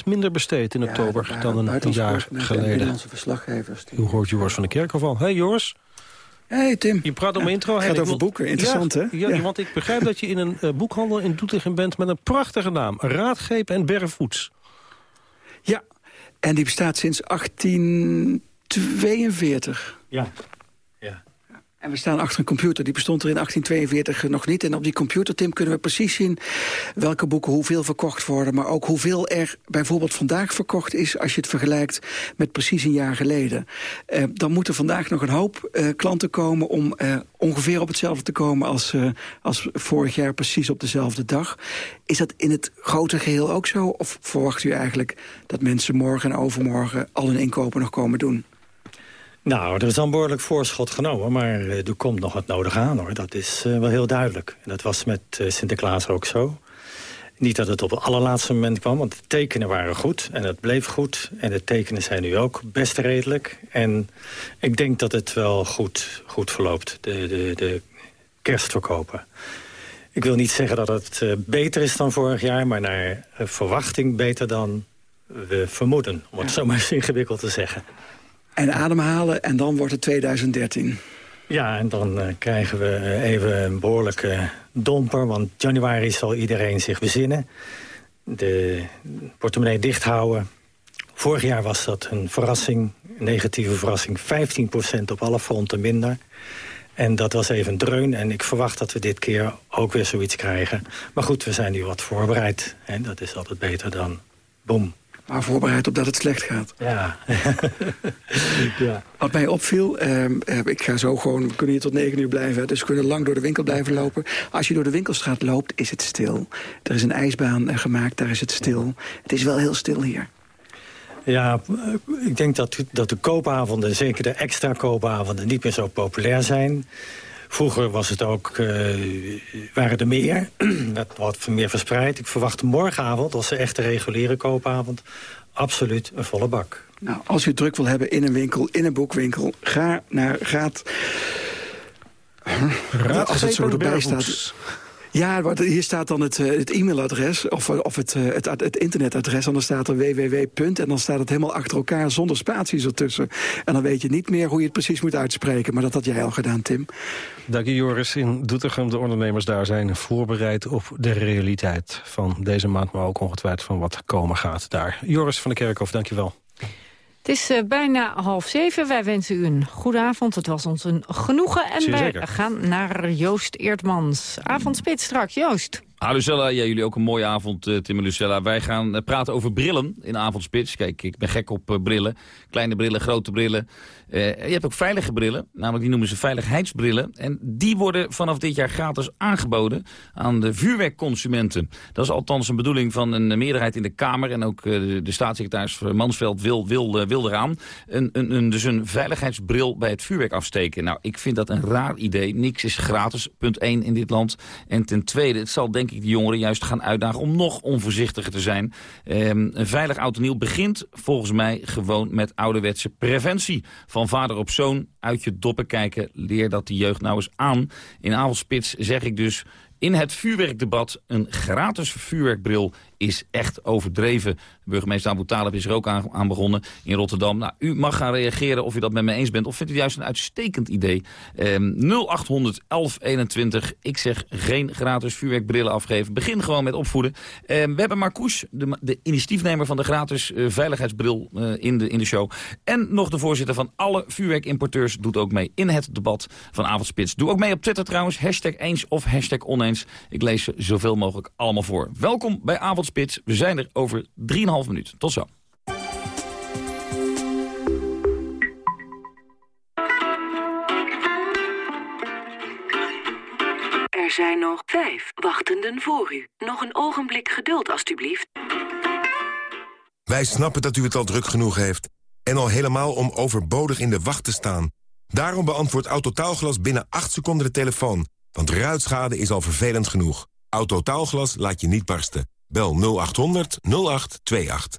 minder besteed in oktober dan een jaar geleden. verslaggevers. U hoort Joris van de Kerkhof al. Hey Joris. Hey Tim. Je praat om ja, intro. Het gaat over boeken, interessant ja, hè? Ja, want ik begrijp dat je in een uh, boekhandel in Doetinchem bent... met een prachtige naam. Raadgreep en Berrevoets. Ja, en die bestaat sinds 1842. Ja. En we staan achter een computer, die bestond er in 1842 nog niet. En op die computer, Tim, kunnen we precies zien welke boeken hoeveel verkocht worden. Maar ook hoeveel er bijvoorbeeld vandaag verkocht is als je het vergelijkt met precies een jaar geleden. Uh, dan moeten vandaag nog een hoop uh, klanten komen om uh, ongeveer op hetzelfde te komen als, als vorig jaar precies op dezelfde dag. Is dat in het grote geheel ook zo? Of verwacht u eigenlijk dat mensen morgen en overmorgen al hun inkopen nog komen doen? Nou, er is een behoorlijk voorschot genomen, maar uh, er komt nog wat nodig aan, hoor. Dat is uh, wel heel duidelijk. En dat was met uh, Sinterklaas ook zo. Niet dat het op het allerlaatste moment kwam, want de tekenen waren goed. En het bleef goed. En de tekenen zijn nu ook best redelijk. En ik denk dat het wel goed, goed verloopt, de, de, de kerstverkopen. Ik wil niet zeggen dat het beter is dan vorig jaar... maar naar verwachting beter dan we vermoeden. Om het ja. zo maar eens ingewikkeld te zeggen. En ademhalen en dan wordt het 2013. Ja, en dan uh, krijgen we even een behoorlijke domper. Want januari zal iedereen zich bezinnen. De portemonnee dicht houden. Vorig jaar was dat een verrassing, een negatieve verrassing. 15% op alle fronten minder. En dat was even een dreun. En ik verwacht dat we dit keer ook weer zoiets krijgen. Maar goed, we zijn nu wat voorbereid. En dat is altijd beter dan boem. Maar voorbereid op dat het slecht gaat. Ja. ja. Wat mij opviel, eh, ik ga zo gewoon, we kunnen hier tot negen uur blijven... dus we kunnen lang door de winkel blijven lopen. Als je door de winkelstraat loopt, is het stil. Er is een ijsbaan uh, gemaakt, daar is het stil. Het is wel heel stil hier. Ja, ik denk dat, dat de koopavonden, zeker de extra koopavonden... niet meer zo populair zijn. Vroeger was het ook, uh, waren er meer, dat wat meer verspreid. Ik verwacht morgenavond, als ze echt een reguliere koopavond... absoluut een volle bak. Nou, als u het druk wil hebben in een winkel, in een boekwinkel... ga naar Raad... Raad als het zo erbij staat... Ja, hier staat dan het, het e-mailadres of, of het, het, het, internetadres. En dan staat er www. En dan staat het helemaal achter elkaar zonder spaties ertussen. En dan weet je niet meer hoe je het precies moet uitspreken. Maar dat had jij al gedaan, Tim. Dank je, Joris. In Doetinchem, de ondernemers daar zijn voorbereid op de realiteit van deze maand. Maar ook ongetwijfeld van wat komen gaat daar. Joris van der Kerkhof, dank je wel. Het is uh, bijna half zeven. Wij wensen u een goede avond. Het was ons een genoegen. En wij zeker. gaan naar Joost Eertmans. Avondspits straks. Joost. Ah, Lucella, ja, jullie ook een mooie avond, uh, Tim en Lucella. Wij gaan uh, praten over brillen in Avondspits. Kijk, ik ben gek op uh, brillen. Kleine brillen, grote brillen. je hebt ook veilige brillen, namelijk die noemen ze veiligheidsbrillen. En die worden vanaf dit jaar gratis aangeboden aan de vuurwerkconsumenten. Dat is althans een bedoeling van een meerderheid in de Kamer. En ook de, staatssecretaris Mansveld wil, wil, wil eraan. Een, een, een, dus een veiligheidsbril bij het vuurwerk afsteken. Nou, ik vind dat een raar idee. Niks is gratis, punt 1 in dit land. En ten tweede, het zal denk ik de jongeren juist gaan uitdagen om nog onvoorzichtiger te zijn. Um, een veilig oud en nieuw begint volgens mij gewoon met ouderwetse preventie. Van vader op zoon, uit je doppen kijken, leer dat de jeugd nou eens aan. In avondspits zeg ik dus... In het vuurwerkdebat, een gratis vuurwerkbril is echt overdreven. Burgemeester Abu Talib is er ook aan, begonnen in Rotterdam. Nou, u mag gaan reageren of u dat met me eens bent... of vindt u juist een uitstekend idee. Um, 0800 1121. Ik zeg geen gratis vuurwerkbrillen afgeven. Begin gewoon met opvoeden. Um, we hebben Marcouch, de, de, initiatiefnemer van de gratis uh, veiligheidsbril uh, in, de, in de show. En nog de voorzitter van alle vuurwerkimporteurs doet ook mee in het debat van Avondspits. Doe ook mee op Twitter trouwens. Hashtag eens of hashtag oneens. Ik lees ze zoveel mogelijk allemaal voor. Welkom bij Avondspits. We zijn er over 3,5 minuten. Tot zo. Er zijn nog vijf wachtenden voor u. Nog een ogenblik geduld, alstublieft. Wij snappen dat u het al druk genoeg heeft. En al helemaal om overbodig in de wacht te staan. Daarom beantwoordt Autotaalglas binnen 8 seconden de telefoon. Want ruitschade is al vervelend genoeg. Autotaalglas laat je niet barsten. Bel 0800 0828.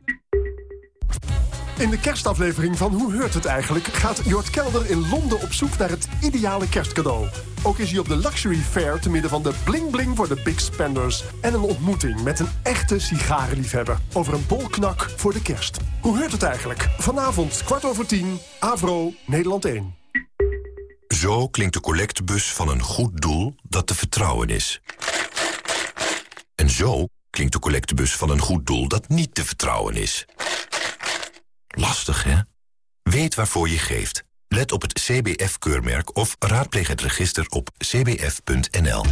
In de kerstaflevering van Hoe Heurt Het Eigenlijk... gaat Jort Kelder in Londen op zoek naar het ideale kerstcadeau. Ook is hij op de Luxury Fair te midden van de bling-bling voor de big spenders... en een ontmoeting met een echte sigarenliefhebber... over een bolknak voor de kerst. Hoe heurt het eigenlijk? Vanavond kwart over tien, Avro, Nederland 1. Zo klinkt de collectebus van een goed doel dat te vertrouwen is. En zo klinkt de collectebus van een goed doel dat niet te vertrouwen is. Lastig, hè? Weet waarvoor je geeft. Let op het CBF-keurmerk of raadpleeg het register op cbf.nl.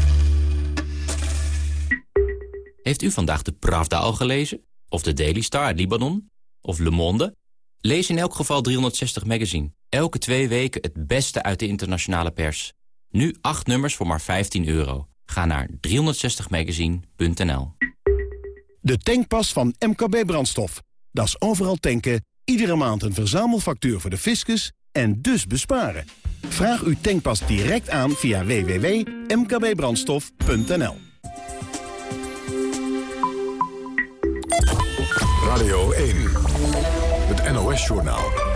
Heeft u vandaag de Pravda al gelezen? Of de Daily Star uit Libanon? Of Le Monde? Lees in elk geval 360 Magazine. Elke twee weken het beste uit de internationale pers. Nu acht nummers voor maar 15 euro. Ga naar 360magazine.nl De tankpas van MKB Brandstof. Dat is overal tanken, iedere maand een verzamelfactuur voor de fiscus en dus besparen. Vraag uw tankpas direct aan via www.mkbbrandstof.nl Radio 1, het NOS-journaal.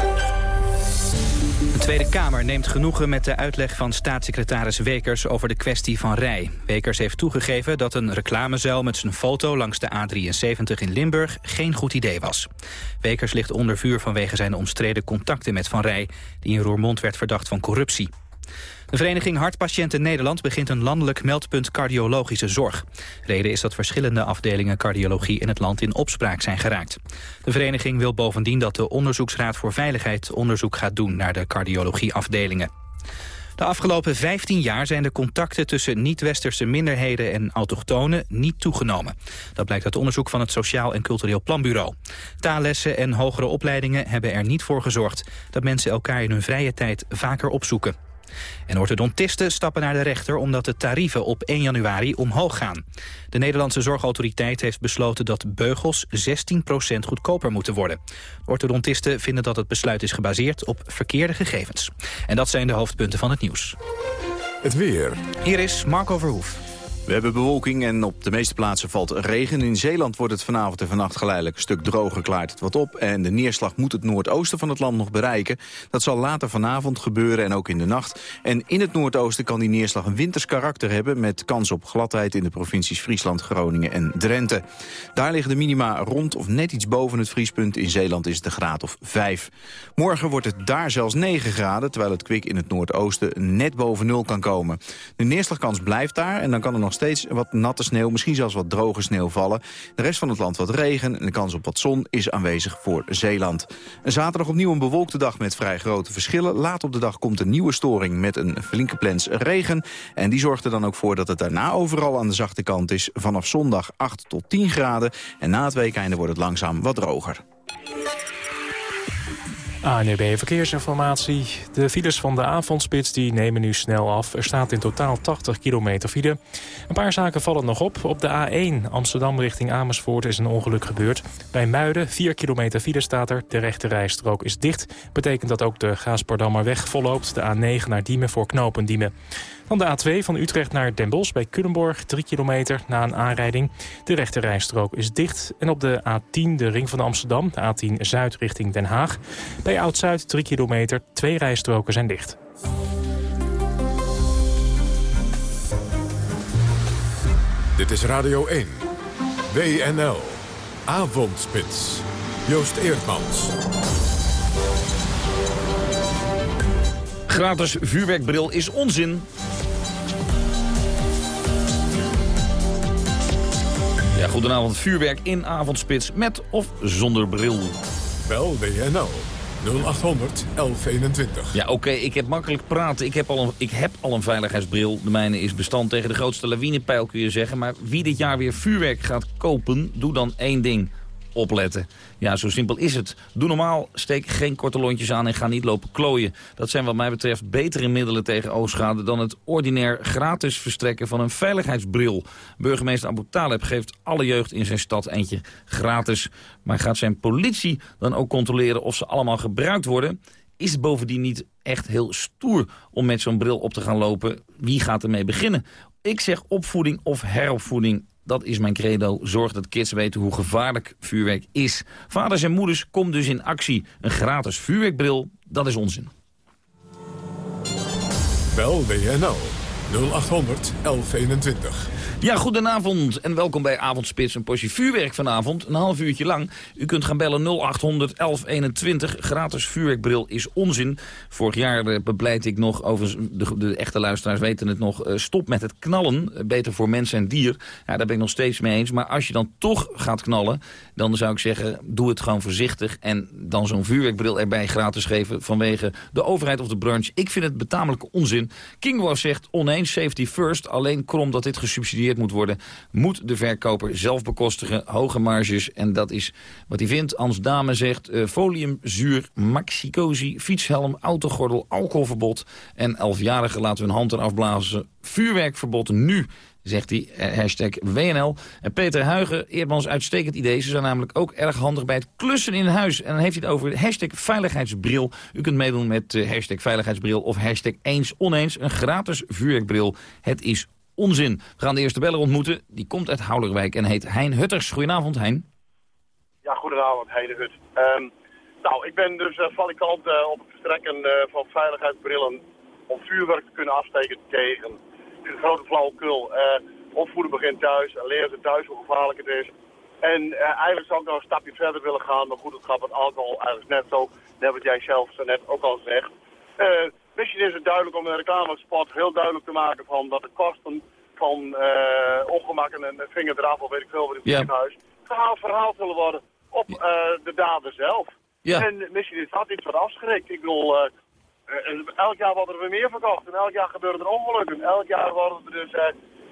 De Tweede Kamer neemt genoegen met de uitleg van staatssecretaris Wekers over de kwestie van Rij. Wekers heeft toegegeven dat een reclamezuil met zijn foto langs de A73 in Limburg geen goed idee was. Wekers ligt onder vuur vanwege zijn omstreden contacten met Van Rij, die in Roermond werd verdacht van corruptie. De vereniging Hartpatiënten Nederland begint een landelijk meldpunt cardiologische zorg. Reden is dat verschillende afdelingen cardiologie in het land in opspraak zijn geraakt. De vereniging wil bovendien dat de Onderzoeksraad voor Veiligheid onderzoek gaat doen naar de cardiologieafdelingen. De afgelopen 15 jaar zijn de contacten tussen niet-westerse minderheden en autochtonen niet toegenomen. Dat blijkt uit onderzoek van het Sociaal en Cultureel Planbureau. Taallessen en hogere opleidingen hebben er niet voor gezorgd dat mensen elkaar in hun vrije tijd vaker opzoeken. En orthodontisten stappen naar de rechter omdat de tarieven op 1 januari omhoog gaan. De Nederlandse Zorgautoriteit heeft besloten dat beugels 16% goedkoper moeten worden. Orthodontisten vinden dat het besluit is gebaseerd op verkeerde gegevens. En dat zijn de hoofdpunten van het nieuws. Het weer. Hier is Marco Verhoef. We hebben bewolking en op de meeste plaatsen valt regen. In Zeeland wordt het vanavond en vannacht geleidelijk een stuk droger, klaart het wat op. En de neerslag moet het noordoosten van het land nog bereiken. Dat zal later vanavond gebeuren en ook in de nacht. En in het noordoosten kan die neerslag een winters karakter hebben... met kans op gladheid in de provincies Friesland, Groningen en Drenthe. Daar liggen de minima rond of net iets boven het vriespunt. In Zeeland is het een graad of 5. Morgen wordt het daar zelfs 9 graden... terwijl het kwik in het noordoosten net boven nul kan komen. De neerslagkans blijft daar en dan kan er nog steeds wat natte sneeuw, misschien zelfs wat droge sneeuw vallen. De rest van het land wat regen en de kans op wat zon is aanwezig voor Zeeland. Zaterdag opnieuw een bewolkte dag met vrij grote verschillen. Laat op de dag komt een nieuwe storing met een flinke plens regen. En die zorgt er dan ook voor dat het daarna overal aan de zachte kant is. Vanaf zondag 8 tot 10 graden. En na het weekende wordt het langzaam wat droger. ANUB Verkeersinformatie. De files van de avondspits die nemen nu snel af. Er staat in totaal 80 kilometer file. Een paar zaken vallen nog op. Op de A1 Amsterdam richting Amersfoort is een ongeluk gebeurd. Bij Muiden 4 kilometer file staat er. De rechte rijstrook is dicht. Betekent dat ook de Gaasperdammerweg volloopt. De A9 naar Diemen voor knopen Diemen. Dan de A2 van Utrecht naar Den Bosch bij Culemborg, 3 kilometer na een aanrijding. De rechte rijstrook is dicht. En op de A10 de ring van Amsterdam, de A10 Zuid richting Den Haag. Bij Oud-Zuid 3 kilometer, twee rijstroken zijn dicht. Dit is Radio 1, WNL, Avondspits, Joost Eertmans. Gratis vuurwerkbril is onzin. Ja, goedenavond. Vuurwerk in avondspits met of zonder bril. Wel WNL 0800 1121. Ja, oké, ik heb makkelijk praten. Ik heb, al een, ik heb al een veiligheidsbril. De mijne is bestand tegen de grootste lawinepeil, kun je zeggen. Maar wie dit jaar weer vuurwerk gaat kopen, doe dan één ding opletten. Ja, zo simpel is het. Doe normaal, steek geen korte lontjes aan en ga niet lopen klooien. Dat zijn wat mij betreft betere middelen tegen oogschade... dan het ordinair gratis verstrekken van een veiligheidsbril. Burgemeester Abu Taleb geeft alle jeugd in zijn stad eentje gratis. Maar gaat zijn politie dan ook controleren of ze allemaal gebruikt worden... is het bovendien niet echt heel stoer om met zo'n bril op te gaan lopen. Wie gaat ermee beginnen? Ik zeg opvoeding of heropvoeding. Dat is mijn credo. Zorg dat kids weten hoe gevaarlijk vuurwerk is. Vaders en moeders, kom dus in actie. Een gratis vuurwerkbril, dat is onzin. Bel WNL 0800 1121. Ja, goedenavond en welkom bij Avondspits, een portie vuurwerk vanavond. Een half uurtje lang. U kunt gaan bellen 0800 1121. Gratis vuurwerkbril is onzin. Vorig jaar uh, bepleit ik nog, over de, de, echte luisteraars weten het nog... Uh, stop met het knallen, uh, beter voor mens en dier. Ja, daar ben ik nog steeds mee eens. Maar als je dan toch gaat knallen, dan zou ik zeggen... doe het gewoon voorzichtig en dan zo'n vuurwerkbril erbij gratis geven... vanwege de overheid of de branche. Ik vind het betamelijke onzin. Kingwa zegt oneens safety first, alleen krom dat dit gesubsidieerd moet worden... moet de verkoper zelf bekostigen, hoge marges. En dat is wat hij vindt. Ans Dame zegt uh, foliumzuur, maxicosi, fietshelm, autogordel, alcoholverbod... en elfjarigen laten hun hand eraf blazen. Vuurwerkverbod nu zegt hij, eh, hashtag WNL. En Peter Huigen, Eerdmans uitstekend idee. Ze zijn namelijk ook erg handig bij het klussen in huis. En dan heeft hij het over hashtag veiligheidsbril. U kunt meedoen met uh, hashtag veiligheidsbril of hashtag eens oneens. Een gratis vuurwerkbril. Het is onzin. We gaan de eerste beller ontmoeten. Die komt uit Houderwijk en heet Hein Hutters. Goedenavond, Hein. Ja, goedenavond, Heide Hut. Um, nou, ik ben dus uh, valikant uh, op het verstrekken uh, van veiligheidsbrillen om vuurwerk te kunnen afsteken tegen. Het is een grote flauwekul. opvoeden begint thuis en leren ze thuis hoe gevaarlijk het is. En eigenlijk zou ik nog een stapje verder willen gaan, maar goed, het gaat met alcohol eigenlijk net zo. Net wat jij zelf net ook al zegt. Misschien is het duidelijk om een reclamespot heel duidelijk te maken van dat de kosten van uh, ongemak en een of weet ik veel wat in het ziekenhuis gehaald verhaald zullen worden op uh, de dader zelf. Ja. En misschien is dat iets wat afschrikt. Ik bedoel, uh, elk jaar worden er weer meer verkocht en elk jaar gebeuren er ongelukken. Elk jaar worden er dus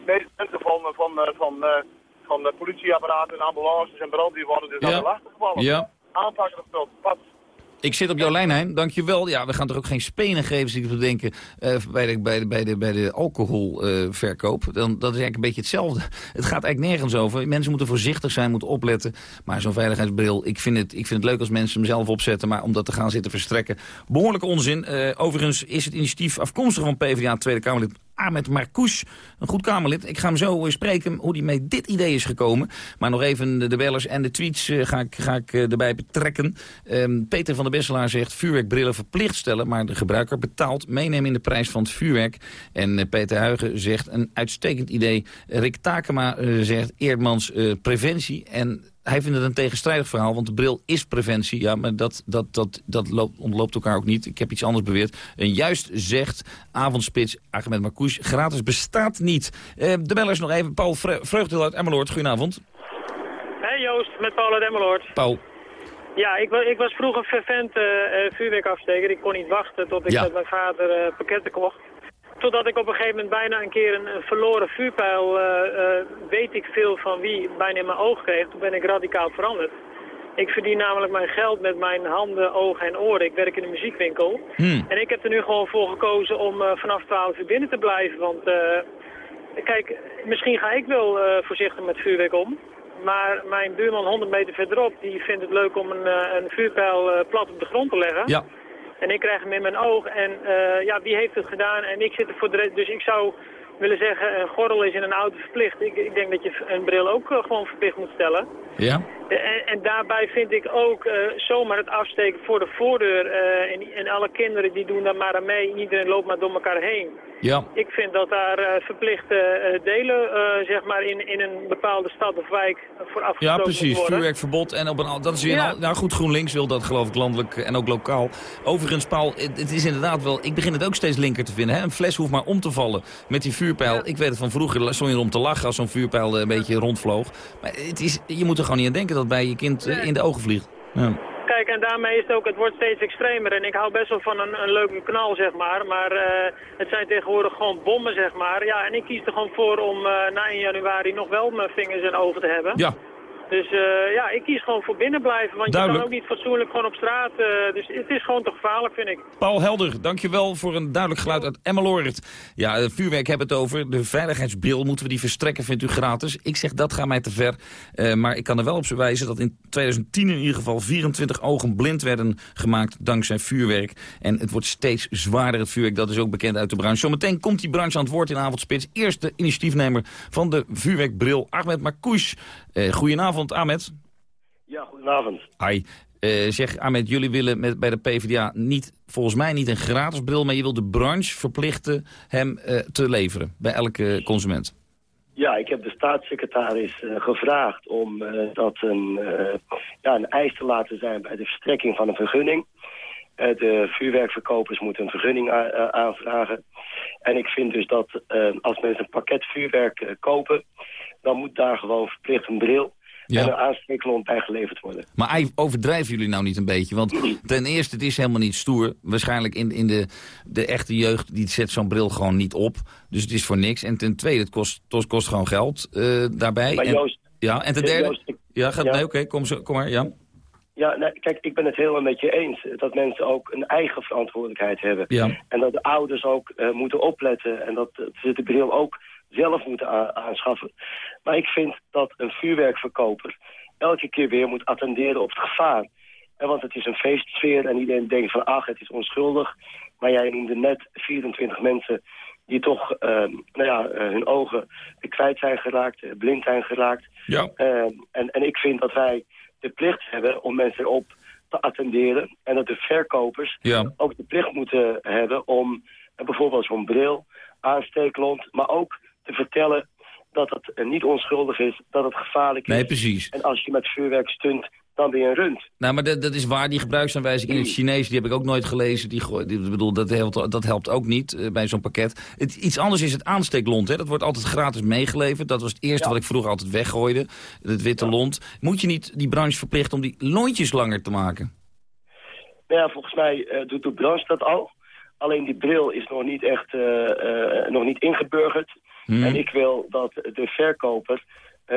mensen van, van, van, van de politieapparaten en ambulances en brandweer worden dus ja. aan de lastig gevallen. Ja. Aanpakken of wat ik zit op jouw lijn, Hein. Dankjewel. Ja, we gaan toch ook geen spenen geven, zie ik te uh, bij, de, bij, de, bij, de, bij de alcoholverkoop. Dan, dat is eigenlijk een beetje hetzelfde. Het gaat eigenlijk nergens over. Mensen moeten voorzichtig zijn, moeten opletten. Maar zo'n veiligheidsbril, ik vind, het, ik vind het leuk als mensen hem zelf opzetten. Maar om dat te gaan zitten verstrekken, behoorlijke onzin. Uh, overigens is het initiatief afkomstig van PvdA Tweede Kamerlid Ahmed Marcouch, een goed Kamerlid. Ik ga hem zo spreken hoe hij met dit idee is gekomen. Maar nog even de, bellers en de tweets uh, ga ik, ga ik uh, erbij betrekken. Um, Peter van der Besselaar zegt vuurwerkbrillen verplicht stellen... maar de gebruiker betaalt meenemen in de prijs van het vuurwerk. En Peter Huigen zegt een uitstekend idee. Rick Takema zegt Eerdmans preventie en hij vindt het een tegenstrijdig verhaal, want de bril is preventie. Ja, maar dat, dat, dat, dat loopt, ontloopt elkaar ook niet. Ik heb iets anders beweerd. En juist zegt avondspits Ahmed Marcouch, gratis bestaat niet. Uh, de beller is nog even Paul Vre Vreugdeel uit Emmeloord. Goedenavond. Hey Joost, met Paul uit Emmeloord. Paul. Ja, ik, ik was vroeger fervent uh, vuurwerkafsteker. Ik kon niet wachten tot ik ja. met mijn vader uh, pakketten kocht. Totdat ik op een gegeven moment bijna een keer een, een verloren vuurpijl, uh, uh, weet ik veel van wie, bijna in mijn oog kreeg. Toen ben ik radicaal veranderd. Ik verdien namelijk mijn geld met mijn handen, ogen en oren. Ik werk in een muziekwinkel. Hmm. En ik heb er nu gewoon voor gekozen om uh, vanaf 12 uur binnen te blijven. Want kijk, misschien ga ik wel voorzichtig met vuurwerk om. Maar mijn buurman 100 meter verderop, die vindt het leuk om een, een vuurpijl plat op de grond te leggen. Ja. En ik krijg hem in mijn oog. En uh, ja, wie heeft het gedaan? En ik zit er voor de. Dus ik zou willen zeggen, een gordel is in een auto verplicht. Ik, ik denk dat je een bril ook uh, gewoon verplicht moet stellen. Ja. En, en daarbij vind ik ook uh, zomaar het afsteken voor de voordeur. en, en alle kinderen die doen daar maar aan mee. Iedereen loopt maar door elkaar heen. Ja. Ik vind dat daar verplichte delen, zeg maar, in, in een bepaalde stad of wijk voor afgesproken Ja, precies. worden. Vuurwerkverbod. En op een, dat is weer Ja. een, nou goed, GroenLinks wil dat geloof ik landelijk en ook lokaal. Overigens, Paul, het, het is inderdaad wel... Ik begin het ook steeds linker te vinden. Hè? Een fles hoeft maar om te vallen met die vuurwerk vuurpijl, ik weet het van vroeger, stond je erom te lachen als zo'n vuurpijl eh, een beetje rondvloog. Maar het is, je moet er gewoon niet aan denken dat bij je kind eh, in de ogen vliegt. Ja. Kijk, en daarmee is het ook, het wordt steeds extremer. En ik hou best wel van een, een leuke knal, zeg maar. Maar eh, het zijn tegenwoordig gewoon bommen, zeg maar. Ja, en ik kies er gewoon voor om na 1 januari nog wel mijn vingers en ogen te hebben. Ja. Dus eh, ja, ik kies gewoon voor binnen blijven. Want je kan ook niet fatsoenlijk gewoon op straat. eh, dus het is gewoon te gevaarlijk, vind ik. Paul Helder, dankjewel voor een duidelijk geluid uit Emmeloord. Ja, eh, vuurwerk hebben het over. De veiligheidsbril, moeten we die verstrekken, vindt u gratis? Ik zeg, dat gaat mij te ver. Maar ik kan er wel op wijzen dat in 2010 in ieder geval 24 ogen blind werden gemaakt dankzij vuurwerk. En het wordt steeds zwaarder, het vuurwerk. Dat is ook bekend uit de branche. Zometeen komt die branche aan het woord in Avondspits. Eerst de initiatiefnemer van de vuurwerkbril, Ahmed Marcouch. Eh goedenavond, Ahmed. Ja, goedenavond. Hi. Eh, zeg, Ahmed, jullie willen met, bij de PvdA niet, volgens mij niet een gratis bril... maar je wil de branche verplichten hem eh, te leveren bij elke consument. Ja, ik heb de staatssecretaris gevraagd om dat een, ja, een eis te laten zijn bij de verstrekking van een vergunning. De vuurwerkverkopers moeten een vergunning aanvragen. En ik vind dus dat als mensen een pakket vuurwerk kopen... dan moet daar gewoon verplicht een bril Ja. en een bij geleverd worden. Maar overdrijven jullie nou niet een beetje? Want ten eerste, het is helemaal niet stoer. Waarschijnlijk in, in de, de echte jeugd, die zet zo'n bril gewoon niet op. Dus het is voor niks. En ten tweede, het kost, kost, kost gewoon geld eh, daarbij. Maar en, Joost- ja, en ten derde... Joost, ik- ja, gaat, ja. nee, oké, kom, zo- kom maar, ja. Ja, nee, kijk, ik ben het helemaal met je eens. Dat mensen ook een eigen verantwoordelijkheid hebben. Ja. En dat de ouders ook eh, moeten opletten. En dat ze de bril ook zelf moeten aanschaffen. Maar ik vind dat een vuurwerkverkoper elke keer weer moet attenderen op het gevaar. En want het is een feestsfeer en iedereen denkt van ach, het is onschuldig. Maar jij noemde net 24 mensen die toch eh, nou ja, eh, hun ogen kwijt zijn geraakt, eh, blind zijn geraakt. Ja. Eh, en, en ik vind dat wij de plicht hebben om mensen erop te attenderen. En dat de verkopers Ja. ook de plicht moeten hebben om eh, bijvoorbeeld zo'n bril, aansteeklont, maar ook te vertellen dat het eh, niet onschuldig is, dat het gevaarlijk is. Nee, precies. En als je met vuurwerk stunt, dan je een rund. Nou, maar dat, dat is waar. Die gebruiksaanwijzing in het Chinees, die heb ik ook nooit gelezen. Die, die- bedoel, dat helpt, dat helpt ook niet eh, bij zo'n pakket. Het, iets anders is het aansteeklont. Hè. Dat wordt altijd gratis meegeleverd. Dat was het eerste wat ik vroeger altijd weggooide. Het witte lont. Moet je niet die branche verplichten om die lontjes langer te maken? Nou ja, volgens mij eh, doet de branche dat al. Alleen die bril is nog niet echt eh, nog niet ingeburgerd. Hmm. En ik wil dat de verkoper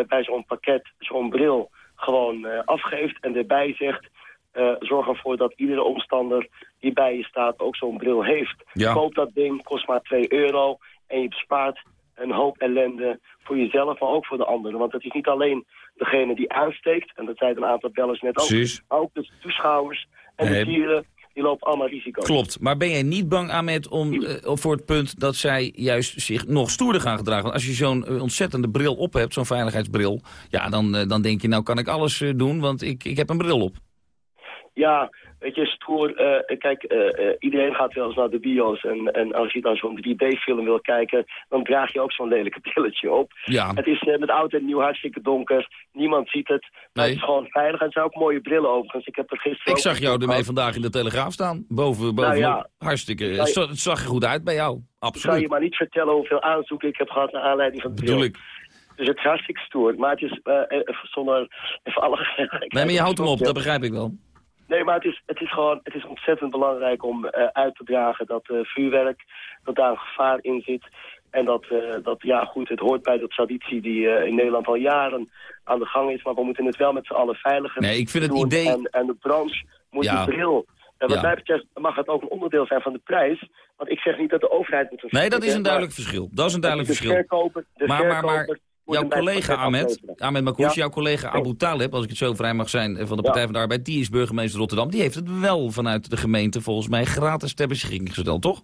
bij zo'n pakket zo'n bril gewoon eh, afgeeft en erbij zegt... eh, zorg ervoor dat iedere omstander die bij je staat ook zo'n bril heeft. Ja. Koop dat ding, kost maar 2 euro en je bespaart een hoop ellende voor jezelf, maar ook voor de anderen. Want het is niet alleen degene die aansteekt, en dat zei een aantal bellers net ook, Precies. maar ook de toeschouwers en Nee. de dieren, die lopen allemaal risico. Klopt. Maar ben jij niet bang, Ahmed, om, eh, voor het punt dat zij juist zich nog stoerder gaan gedragen? Want als je zo'n eh, ontzettende bril op hebt, zo'n veiligheidsbril... ja, dan, eh, dan denk je, nou kan ik alles doen, want ik, ik heb een bril op. Ja, weet je, stoer. eh, kijk, eh, eh, iedereen gaat wel eens naar de bios. En, en als je dan zo'n 3D-film wil kijken, dan draag je ook zo'n lelijke brilletje op. Ja. Het is eh, met oud en nieuw hartstikke donker. Niemand ziet het. Maar Nee. het is gewoon veilig. En het zijn ook mooie brillen overigens. Ik heb er gisteren Ik zag jou ermee vandaag in de Telegraaf staan. Boven, boven. Nou ja. Hartstikke. Het zag- het zag er goed uit bij jou. Ik zal je Absoluut. maar niet vertellen hoeveel aanzoeken ik heb gehad naar aanleiding van de bril. Bedoel ik. Dus het is hartstikke stoer. Maar het is eh, eh, zonder... Even alle Nee, maar je houdt hem op, dat begrijp ik wel. Nee, maar het is, het is gewoon het is ontzettend belangrijk om eh, uit te dragen dat eh, vuurwerk, dat daar een gevaar in zit. En dat, eh, dat, ja goed, het hoort bij de traditie die in Nederland al jaren aan de gang is. Maar we moeten het wel met z'n allen veiliger Nee, ik vind het doen. idee- En, en de branche moet Ja. die bril... En wat Ja. mij betreft mag het ook een onderdeel zijn van de prijs. Want ik zeg niet dat de overheid moet... Nee, dat is een maar duidelijk verschil. Dat is een duidelijk de verschil. verkoper- de maar, maar, maar verkoper moet jouw collega Ahmed. Ahmed Ja. jouw collega Abu Talib, als ik het zo vrij mag zijn, eh, van de Partij van de Arbeid, die is burgemeester Rotterdam. Die heeft het wel vanuit de gemeente volgens mij gratis ter beschikking gesteld, toch?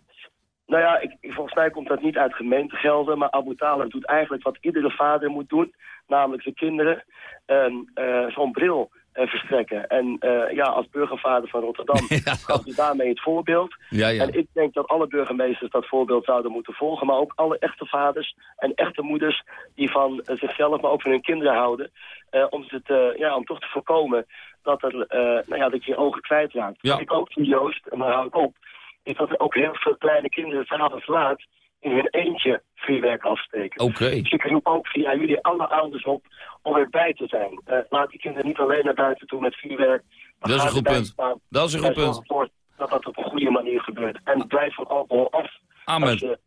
Nou ja, ik, volgens mij komt dat niet uit gemeentegelden, maar Abu Talib doet eigenlijk wat iedere vader moet doen, namelijk zijn kinderen ehm, eh, zo'n bril verstrekken. En eh, ja, als burgervader van Rotterdam gaf hij daarmee het voorbeeld. Ja, ja. En ik denk dat alle burgemeesters dat voorbeeld zouden moeten volgen, maar ook alle echte vaders en echte moeders die van eh, zichzelf, maar ook van hun kinderen houden, eh, om, het, eh, ja, om toch te voorkomen dat, er, eh, nou ja, dat je je ogen kwijtraakt. Ja. Wat ik ook zie, Joost, en daar hou ik op, is dat er ook heel veel kleine kinderen s'avonds laat in hun eentje vuurwerk afsteken. Oké. Dus ik roep ook via jullie alle ouders op om erbij te zijn. Eh, laat die kinderen niet alleen naar buiten toe met vuurwerk. maar Dat is een goed punt. staan. Dat is een En goed punt. Dat dat op een goede manier gebeurt. En blijf van alcohol af Amen. als je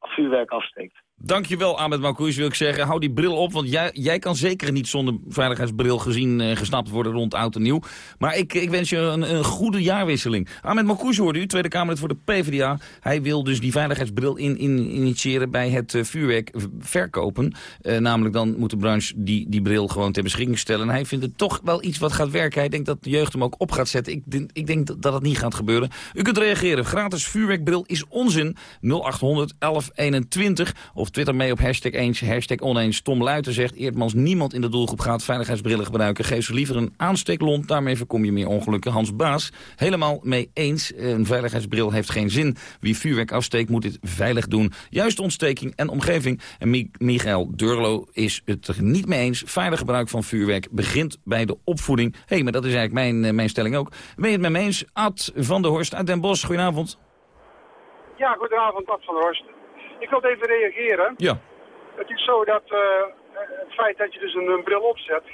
vuurwerk afsteekt. Dankjewel, Ahmed Marcouch, wil ik zeggen. Hou die bril op, want jij, jij kan zeker niet zonder veiligheidsbril gezien eh, gesnapt worden rond oud en nieuw. Maar ik, ik wens je een, een goede jaarwisseling. Ahmed Marcouch hoorde u, Tweede Kamerlid voor de PvdA. Hij wil dus die veiligheidsbril in, in, initiëren bij het eh, vuurwerk verkopen. Eh, namelijk dan moet de branche die, die bril gewoon ter beschikking stellen. En hij vindt het toch wel iets wat gaat werken. Hij denkt dat de jeugd hem ook op gaat zetten. Ik, ik denk dat dat niet gaat gebeuren. U kunt reageren. Gratis vuurwerkbril is onzin. 0800 1121 of Twitter mee op hashtag eens, hashtag oneens. Tom Luiten zegt, Eerdmans, niemand in de doelgroep gaat veiligheidsbrillen gebruiken. Geef ze liever een aansteeklont, daarmee voorkom je meer ongelukken. Hans Baas, helemaal mee eens. Een veiligheidsbril heeft geen zin. Wie vuurwerk afsteekt moet dit veilig doen. Juist ontsteking en omgeving. En Mi- Michael Durlo is het er niet mee eens. Veilig gebruik van vuurwerk begint bij de opvoeding. Hé, hey, maar dat is eigenlijk mijn, eh, mijn stelling ook. Ben je het met me eens? Ad van der Horst uit Den Bosch, goedenavond. Ja, goedenavond, Ad van der Horst. Ik wil even reageren. Ja. Het is zo dat eh, het feit dat je dus een, een bril opzet,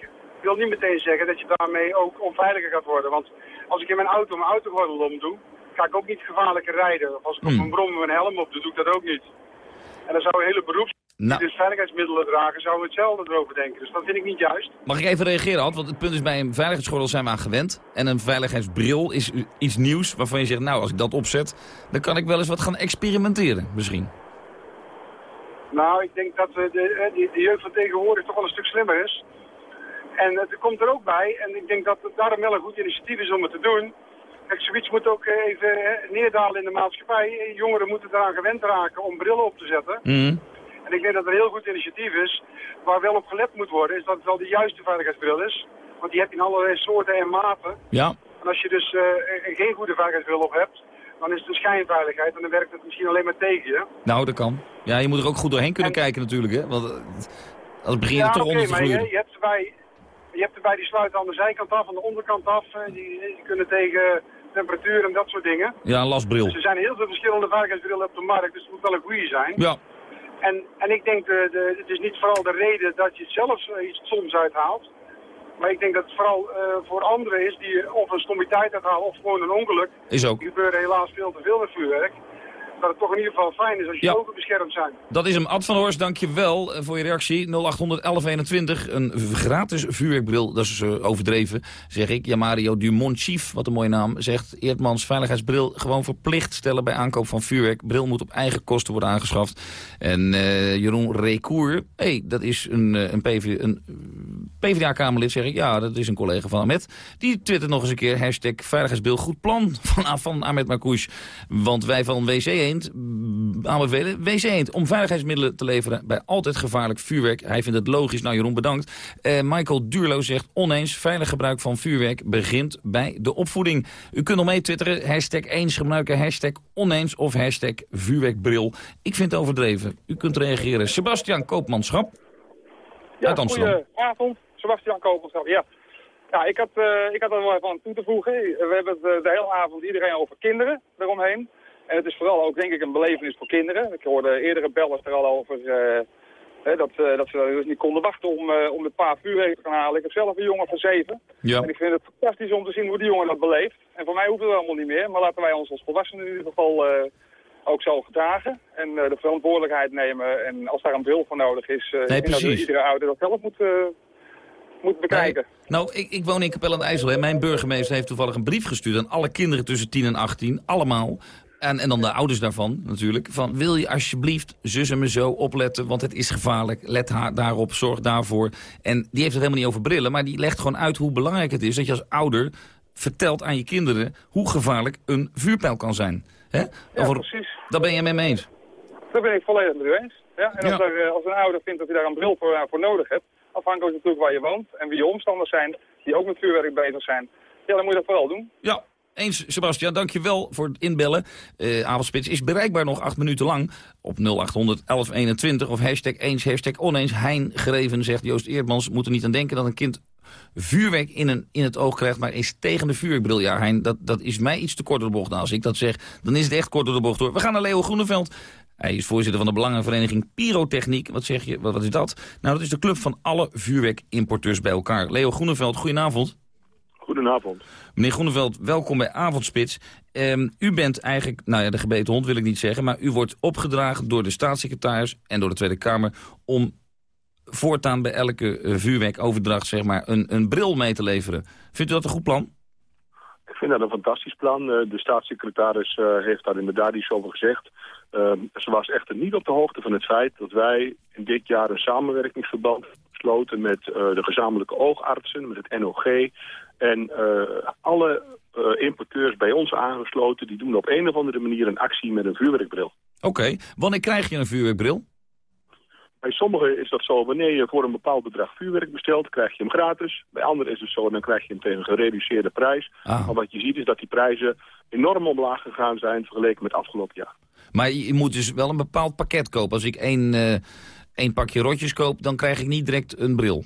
wil niet meteen zeggen dat je daarmee ook onveiliger gaat worden. Want als ik in mijn auto mijn autogordel omdoe, ga ik ook niet gevaarlijker rijden. Of als ik op een brom mijn helm op doe, doe ik dat ook niet. En dan zou een hele beroeps Nou. dus veiligheidsmiddelen dragen, zou hetzelfde erover denken. Dus dat vind ik niet juist. Mag ik even reageren, Ad? Want het punt is, bij een veiligheidsgordel zijn we aan gewend. En een veiligheidsbril is iets nieuws waarvan je zegt... nou, als ik dat opzet, dan kan ik wel eens wat gaan experimenteren, misschien. Nou, ik denk dat eh, de, eh, de, de jeugd van tegenwoordig toch wel een stuk slimmer is. En het komt er ook bij, en ik denk dat het daarom wel een goed initiatief is om het te doen. Kijk, zoiets moet ook eh, even eh, neerdalen in de maatschappij. Eh, Jongeren moeten eraan gewend raken om brillen op te zetten. En ik denk dat het een heel goed initiatief is. Waar wel op gelet moet worden, is dat het wel de juiste veiligheidsbril is. Want die heb je in allerlei soorten en maten. Ja. En als je dus eh, geen goede veiligheidsbril op hebt, dan is het een schijnveiligheid. En dan werkt het misschien alleen maar tegen je. Nou, dat kan. Ja, je moet er ook goed doorheen kunnen kijken natuurlijk, hè? Want eh, als begin je ja, er toch oké, onder te maar je, je hebt erbij, je hebt erbij die sluiten aan de zijkant af, aan de onderkant af. eh, Die, die kunnen tegen temperatuur en dat soort dingen. Ja, een lasbril. Dus er zijn heel veel verschillende veiligheidsbrillen op de markt, dus het moet wel een goede zijn. Ja. En, en ik denk, de, de, het is niet vooral de reden dat je zelf iets soms uithaalt. Maar ik denk dat het vooral eh, voor anderen is die of een stommiteit uithalen of gewoon een ongeluk. Is ook. Die gebeuren helaas veel te veel met vuurwerk. Dat het toch in ieder geval fijn is als je Ja. ogen beschermd zijn. Dat is hem. Ad van Horst, dank je wel eh, voor je reactie. 0800 1121, een gratis vuurwerkbril. Dat is eh, overdreven, zeg ik. Ja, Mario Dumont Chief, wat een mooie naam, zegt... Eerdmans veiligheidsbril gewoon verplicht stellen bij aankoop van vuurwerk. Bril moet op eigen kosten worden aangeschaft. En eh, Jeroen Recour, hey, dat is een, een, PV, een PvdA-kamerlid, zeg ik. Ja, dat is een collega van Ahmed. Die twittert nog eens een keer hashtag veiligheidsbril goed plan van, van Ahmed Marcouch. Want wij van WC Eend mm, aanbevelen WC Eend om veiligheidsmiddelen te leveren bij altijd gevaarlijk vuurwerk. Hij vindt het logisch. Nou Jeroen, bedankt. Eh, Michael Duurlo zegt oneens veilig gebruik van vuurwerk begint bij de opvoeding. U kunt nog mee twitteren. Hashtag eens gebruiken, hashtag oneens of hashtag vuurwerkbril. Ik vind het overdreven. U kunt reageren. Sebastian Koopmanschap uit Amsterdam. Goedenavond, Sebastian Koopmanschap. Ja, ja ik, had, eh, ik had er wel even aan toe te voegen. We hebben het eh, de hele avond iedereen over kinderen eromheen. En het is vooral ook denk ik een belevenis voor kinderen. Ik hoorde eerdere bellers er al over hè, dat, eh, dat ze dus niet konden wachten om, eh, om het paar vuurwerk te gaan halen. Ik heb zelf een jongen van zeven. Ja. En ik vind het fantastisch om te zien hoe die jongen dat beleeft. En voor mij hoeft het allemaal niet meer. Maar laten wij ons als volwassenen in ieder geval ook zo gedragen. En de verantwoordelijkheid nemen. En als daar een bril voor nodig is, Nee, denk dat precies. iedere ouder dat zelf moet, moet bekijken. Nou, ik, ik woon in Capelle aan het IJssel. Hè. Mijn burgemeester heeft toevallig een brief gestuurd aan alle kinderen tussen 10 en 18. Allemaal. En, en dan de ouders daarvan natuurlijk. Van wil je alsjeblieft zus en me zo opletten, want het is gevaarlijk. Let haar daarop, zorg daarvoor. En die heeft het helemaal niet over brillen, maar die legt gewoon uit hoe belangrijk het is dat je als ouder vertelt aan je kinderen hoe gevaarlijk een vuurpijl kan zijn. Hè? Ja, precies. Daar ben je mee eens. Daar ben ik volledig met u eens. Ja, en als, Ja. er, eh, als een ouder vindt dat hij daar een bril voor, eh, voor nodig hebt, afhankelijk natuurlijk waar je woont en wie je omstanders zijn, die ook met vuurwerk bezig zijn, ja, dan moet je dat vooral doen. Ja, eens Sebastian, dankjewel voor het inbellen. Eh Avondspits is bereikbaar nog acht minuten lang op 0800 1121 of hashtag eens, hashtag oneens. Hein Greven zegt Joost Eerdmans moet er niet aan denken dat een kind vuurwerk in, een, in het oog krijgt, maar is tegen de vuurwerkbril. Ja, Hein, dat, dat is mij iets te kort door de bocht. Nou, als ik dat zeg, dan is het echt kort door de bocht hoor. We gaan naar Leo Groeneveld. Hij is voorzitter van de Belangenvereniging Pyrotechniek. Wat zeg je, wat, wat is dat? Nou, dat is de club van alle vuurwerkimporteurs bij elkaar. Leo Groeneveld, goedenavond. Goedenavond. Meneer Groeneveld, welkom bij Avondspits. Ehm, u bent eigenlijk, nou ja, de gebeten hond wil ik niet zeggen... maar u wordt opgedragen door de staatssecretaris en door de Tweede Kamer... om voortaan bij elke uh, vuurwerkoverdracht zeg maar, een, een bril mee te leveren. Vindt u dat een goed plan? Ik vind dat een fantastisch plan. Uh, de staatssecretaris uh, heeft daar inderdaad iets over gezegd. Ehm, ze was echter niet op de hoogte van het feit dat wij in dit jaar een samenwerkingsverband gesloten met de gezamenlijke oogartsen, met het NOG, en uh, alle uh, importeurs bij ons aangesloten... die doen op een of andere manier een actie met een vuurwerkbril. Oké. Okay. Wanneer krijg je een vuurwerkbril? Bij sommigen is dat zo, wanneer je voor een bepaald bedrag vuurwerk bestelt, krijg je hem gratis. Bij anderen is het zo, dan krijg je hem tegen een gereduceerde prijs. Ah. Maar wat je ziet is dat die prijzen enorm omlaag gegaan zijn vergeleken met afgelopen jaar. Maar je moet dus wel een bepaald pakket kopen. Als ik één, uh, één pakje rotjes koop, dan krijg ik niet direct een bril.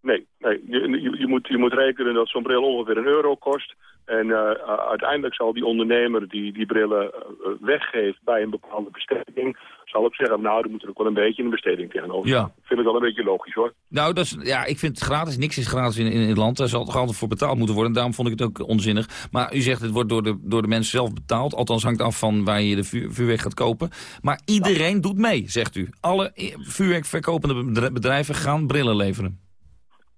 Nee, nee. Je, je, je, moet, je moet rekenen dat zo'n bril ongeveer een euro kost. En uh, uiteindelijk zal die ondernemer die die brillen uh, weggeeft bij een bepaalde besteding... zal ook zeggen, nou, er moet er ook wel een beetje een besteding tegenover Ja. Ik vind het wel een beetje logisch, hoor. Nou, dat is, ja, ik vind het gratis. Niks is gratis in, in het land. Daar zal toch altijd voor betaald moeten worden. Daarom vond ik het ook onzinnig. Maar u zegt, het wordt door de, door de mensen zelf betaald. Althans, hangt af van waar je de vuur, vuurwerk gaat kopen. Maar iedereen doet mee, zegt u. Alle vuurwerkverkopende bedrijven gaan brillen leveren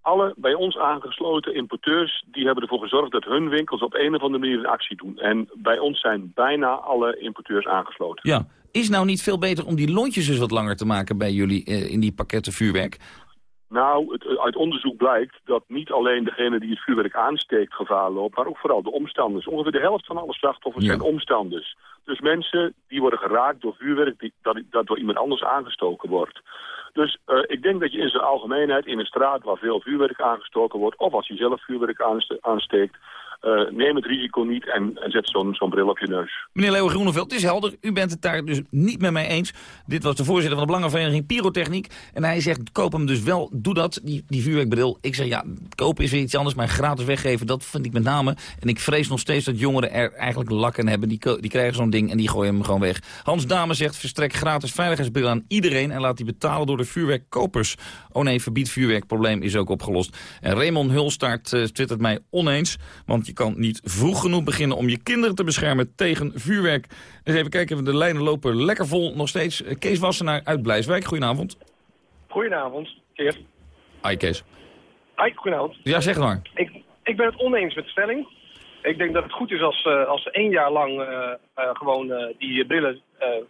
alle bij ons aangesloten importeurs... die hebben ervoor gezorgd dat hun winkels op een of andere manier een actie doen. En bij ons zijn bijna alle importeurs aangesloten. Ja. Is nou niet veel beter om die lontjes dus wat langer te maken bij jullie eh, in die pakketten vuurwerk? Nou, het, uit onderzoek blijkt dat niet alleen degene die het vuurwerk aansteekt gevaar loopt... maar ook vooral de omstanders. Ongeveer de helft van alle slachtoffers Ja. zijn omstanders. Dus mensen die worden geraakt door vuurwerk die, dat, dat door iemand anders aangestoken wordt. Dus uh, ik denk dat je in zijn algemeenheid in een straat waar veel vuurwerk aangestoken wordt... of als je zelf vuurwerk aanste aansteekt, uh, neem het risico niet en, zet zo'n bril op je neus. Meneer Leo Groeneveld, het is helder. U bent het daar dus niet met mij eens. Dit was de voorzitter van de Belangenvereniging Pyrotechniek. En hij zegt, koop hem dus wel, doe dat, die, die vuurwerkbril. Ik zeg, ja, kopen is weer iets anders, maar gratis weggeven, dat vind ik met name. En ik vrees nog steeds dat jongeren er eigenlijk lakken hebben. Die, die krijgen zo'n ding en die gooien hem gewoon weg. Hans Dame zegt, verstrek gratis veiligheidsbril aan iedereen... en laat die betalen door de vuurwerkkopers. Oh nee, verbied vuurwerk, probleem is ook opgelost. En Raymond Hulstaart uh, twittert mij oneens, want je kan niet vroeg genoeg beginnen... om je kinderen te beschermen tegen vuurwerk. Dus even kijken, de lijnen lopen lekker vol nog steeds. Kees Wassenaar uit Blijswijk, goedenavond. Goedenavond, Kees. Hi Kees. Hi, goedenavond. Ja, zeg maar. Ik, ik ben het oneens met de stelling. Ik denk dat het goed is als, uh, als ze één jaar lang uh, uh, gewoon die brillen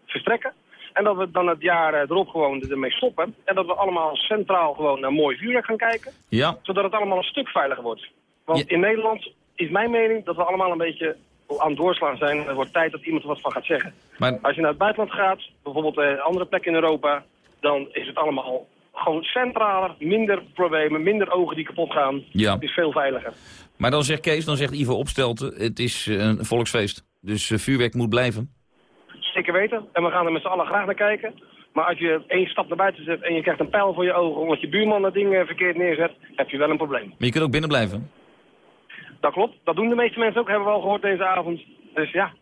verstrekken. En dat we dan het jaar erop gewoon ermee stoppen. En dat we allemaal centraal gewoon naar mooi vuurwerk gaan kijken. Ja. Zodat het allemaal een stuk veiliger wordt. Want ja. in Nederland is mijn mening dat we allemaal een beetje aan het doorslaan zijn. Het wordt tijd dat iemand er wat van gaat zeggen. Maar... Als je naar het buitenland gaat, bijvoorbeeld uh, andere plekken in Europa... dan is het allemaal gewoon centraler, minder problemen, minder ogen die kapot gaan. Ja. Het is veel veiliger. Maar dan zegt Kees, dan zegt Ivo Opstelten, het is uh, een volksfeest. Dus uh, vuurwerk moet blijven. Zeker weten. En we gaan er met z'n allen graag naar kijken. Maar als je één stap naar buiten zet en je krijgt een pijl voor je ogen... omdat je buurman dat ding verkeerd neerzet, heb je wel een probleem. Maar je kunt ook binnen blijven. Dat klopt. Dat doen de meeste mensen ook, hebben we al gehoord deze avond. Dus ja,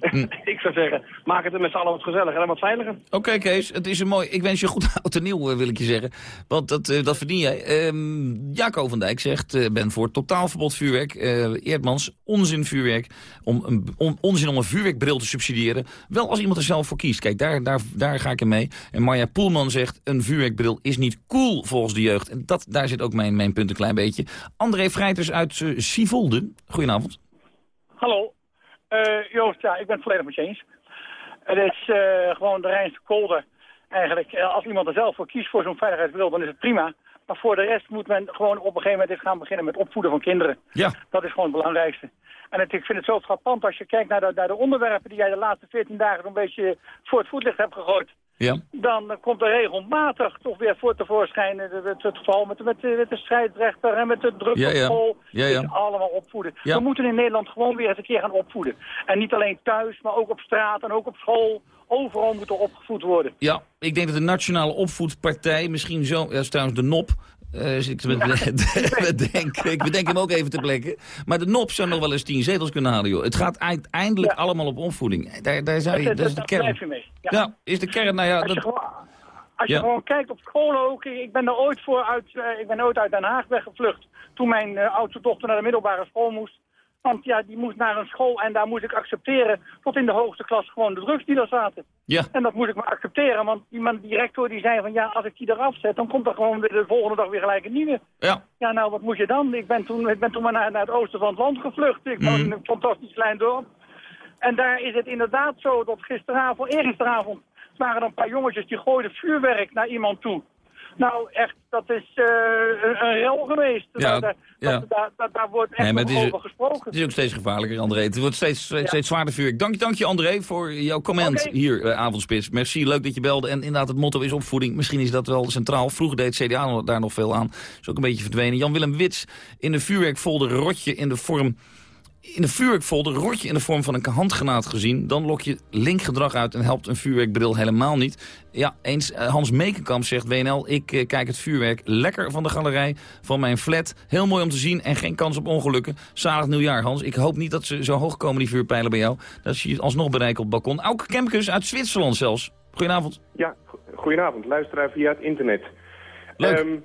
hm. ik zou zeggen, maak het er met z'n allen wat gezelliger en wat veiliger. Oké okay, Kees, het is een mooi... Ik wens je goed oud en nieuw, wil ik je zeggen. Want dat, uh, dat verdien jij. Um, Jaco van Dijk zegt, uh, ben voor totaalverbod vuurwerk. Uh, Eerdmans, onzin vuurwerk. Om een, on, onzin om een vuurwerkbril te subsidiëren. Wel als iemand er zelf voor kiest. Kijk, daar, daar, daar ga ik in mee. En Marja Poelman zegt, een vuurwerkbril is niet cool volgens de jeugd. En dat, daar zit ook mijn, mijn punt een klein beetje. André Vrijters uit uh, Sivolde. Goedenavond. Hallo. Uh, Joost, ja, ik ben het volledig met je eens. Het is uh, gewoon de reinste kolder. Eigenlijk, als iemand er zelf voor kiest voor zo'n veiligheidsbril, dan is het prima. Maar voor de rest moet men gewoon op een gegeven moment eens gaan beginnen met opvoeden van kinderen. Ja. Dat is gewoon het belangrijkste. En het, ik vind het zo frappant als je kijkt naar de, naar de onderwerpen die jij de laatste 14 dagen zo'n beetje voor het voetlicht hebt gegooid. Ja. Dan komt er regelmatig toch weer voor tevoorschijn het, het, het geval met, met, met de strijdrechter en met de druk ja, op school. Ja, ja. allemaal opvoeden. We moeten in Nederland gewoon weer eens een keer gaan opvoeden. En niet alleen thuis, maar ook op straat en ook op school. Overal moet er opgevoed worden. Ja, ik denk dat de Nationale Opvoedpartij, misschien zo, ja, trouwens de NOP, Uh, dus ik bedenk, ik bedenk hem ook even te plekken. Maar de NOP zou nog wel eens tien zetels kunnen halen, joh. Het gaat uiteindelijk allemaal op opvoeding. Daar, daar zou je, dat, is de kern. Ja. ja. is de kern, nou ja... Als je, gewoon, als je gewoon kijkt op scholen ook, ik ben er ooit voor uit, uh, ik ben ooit uit Den Haag weggevlucht. Toen mijn uh, oudste dochter naar de middelbare school moest. Want ja, die moest naar een school en daar moest ik accepteren tot in de hoogste klas gewoon de drugs die daar zaten. Ja. En dat moest ik maar accepteren, want die man, directeur die zei van ja, als ik die eraf zet, dan komt er gewoon de volgende dag weer gelijk een nieuwe. Ja. Ja, nou wat moet je dan? Ik ben toen, ik ben toen maar naar, naar het oosten van het land gevlucht. Ik woon in een fantastisch klein dorp. En daar is het inderdaad zo dat gisteravond, eergisteravond, waren er een paar jongetjes die gooiden vuurwerk naar iemand toe. Nou, echt, dat is uh, een, een rel geweest. Ja, daar, ja. Daar, daar, daar, wordt echt nee, over gesproken. Het is ook steeds gevaarlijker, André. Het wordt steeds, steeds, steeds zwaarder vuur. Dank, dank je, André, voor jouw comment okay. hier, uh, Avondspits. Merci, leuk dat je belde. En inderdaad, het motto is opvoeding. Misschien is dat wel centraal. Vroeger deed CDA daar nog veel aan. is ook een beetje verdwenen. Jan-Willem Wits in de vuurwerkfolder rotje in de vorm in een vuurwerkfolder rot je in de vorm van een handgranaat gezien. Dan lok je linkgedrag uit en helpt een vuurwerkbril helemaal niet. Ja, eens uh, Hans Mekenkamp zegt WNL, ik uh, kijk het vuurwerk lekker van de galerij van mijn flat. Heel mooi om te zien en geen kans op ongelukken. Zalig nieuwjaar Hans. Ik hoop niet dat ze zo hoog komen die vuurpijlen bij jou. Dat ze je alsnog bereiken op het balkon. Auke Kemkes uit Zwitserland zelfs. Goedenavond. Ja, goedenavond. Luisteraar via het internet. Leuk. Um,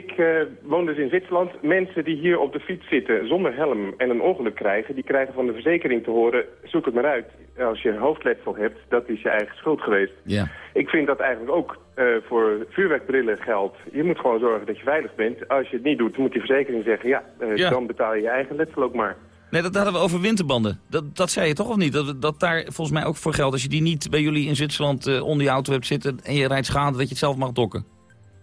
ik uh, woon dus in Zwitserland. Mensen die hier op de fiets zitten zonder helm en een ongeluk krijgen... die krijgen van de verzekering te horen, zoek het maar uit. Als je hoofdletsel hebt, dat is je eigen schuld geweest. Ja. Ik vind dat eigenlijk ook uh, voor vuurwerkbrillen geldt. Je moet gewoon zorgen dat je veilig bent. Als je het niet doet, moet die verzekering zeggen... ja, uh, Ja. dan betaal je je eigen letsel ook maar. Nee, dat hadden we over winterbanden. Dat, dat zei je toch of niet? Dat, dat daar volgens mij ook voor geldt. Als je die niet bij jullie in Zwitserland onder je auto hebt zitten... en je rijdt schade, dat je het zelf mag dokken.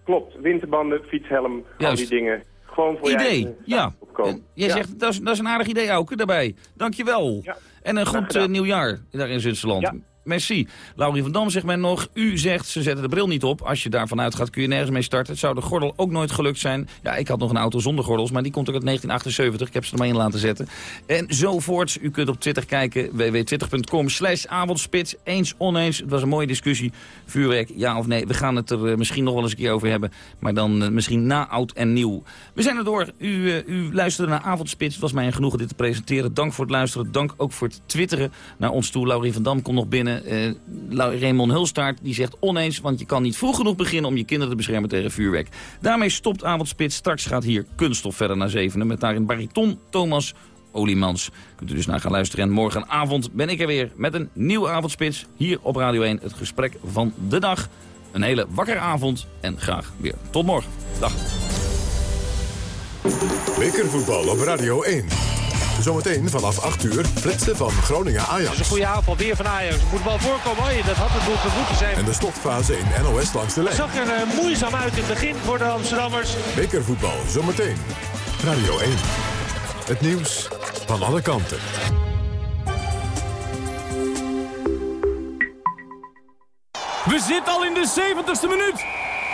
Klopt, winterbanden, fietshelm, al Juist. die dingen. Gewoon voor je idee, eigen ja. opkomen. Jij Ja. zegt, dat is, dat is een aardig idee, Auke, daarbij. Dankjewel. Ja. En een goed eh, nieuwjaar daar in Zwitserland. Ja. Merci. Laurie van Dam zegt mij nog, u zegt ze zetten de bril niet op. Als je daarvan uitgaat kun je nergens mee starten. Het zou de gordel ook nooit gelukt zijn. Ja, ik had nog een auto zonder gordels, maar die komt ook uit 1978. Ik heb ze er maar in laten zetten. En zo voorts. U kunt op Twitter kijken, www.twitter.com slash avondspits. Eens, oneens. Het was een mooie discussie. Vuurwerk, ja of nee. We gaan het er eh, misschien nog wel eens een keer over hebben. Maar dan eh, misschien na oud en nieuw. We zijn er door. U, eh, u luisterde naar Avondspits. Het was mij een genoegen dit te presenteren. Dank voor het luisteren. Dank ook voor het twitteren naar ons toe. Laurie van Dam komt nog binnen. Eh Raymond Hulstaart die zegt oneens, want je kan niet vroeg genoeg beginnen om je kinderen te beschermen tegen vuurwerk. Daarmee stopt Avondspits. Straks gaat hier kunststof verder naar zevenen met daarin bariton Thomas Oliemans. Kunt u dus naar gaan luisteren. En morgenavond ben ik er weer met een nieuwe Avondspits. Hier op Radio 1 het gesprek van de dag. Een hele wakkere avond en graag weer tot morgen. Dag. Bekervoetbal op Radio 1. Zometeen vanaf 8 uur flitsen van Groningen Dat is een Ajax. goede aanval weer van Ajax. Moet de bal voorkomen. Oh, dat had het doel moeten zijn. En de slotfase in NOS langs de lijn. zag er eh, moeizaam uit in het begin voor de Amsterdammers. Bekervoetbal zometeen. Radio 1. Het nieuws van alle kanten. We zitten al in de 70ste minuut.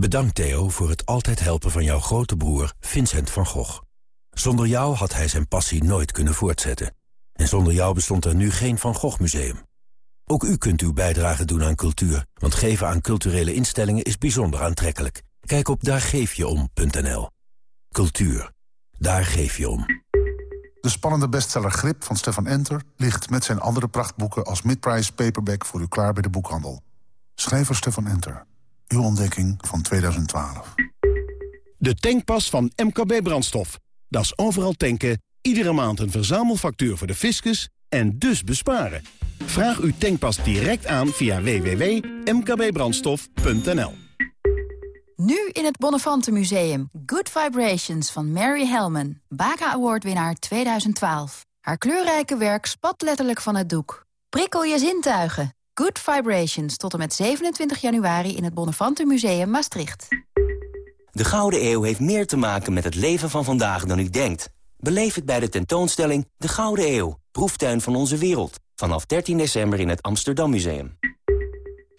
Bedankt Theo voor het altijd helpen van jouw grote broer Vincent van Gogh. Zonder jou had hij zijn passie nooit kunnen voortzetten. En zonder jou bestond er nu geen Van Gogh Museum. Ook u kunt uw bijdrage doen aan cultuur, want geven aan culturele instellingen is bijzonder aantrekkelijk. Kijk op daargeefjeom.nl. Cultuur, daar geef je om. De spannende bestseller Grip van Stefan Enter ligt met zijn andere prachtboeken als midprice paperback voor u klaar bij de boekhandel. Schrijver Stefan Enter. Uw ontdekking van 2012. De tankpas van MKB Brandstof. Dat is overal tanken, iedere maand een verzamelfactuur voor de fiscus en dus besparen. Vraag uw tankpas direct aan via www.mkbbrandstof.nl. Nu in het Bonnefante Museum. Good Vibrations van Mary Hellman. Baca Award winnaar 2012. Haar kleurrijke werk spat letterlijk van het doek. Prikkel je zintuigen. Good Vibrations tot en met 27 januari in het Bonnefante Museum Maastricht. De Gouden Eeuw heeft meer te maken met het leven van vandaag dan u denkt. Beleef het bij de tentoonstelling De Gouden Eeuw, proeftuin van onze wereld. Vanaf 13 december in het Amsterdam Museum.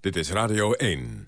Dit is Radio 1.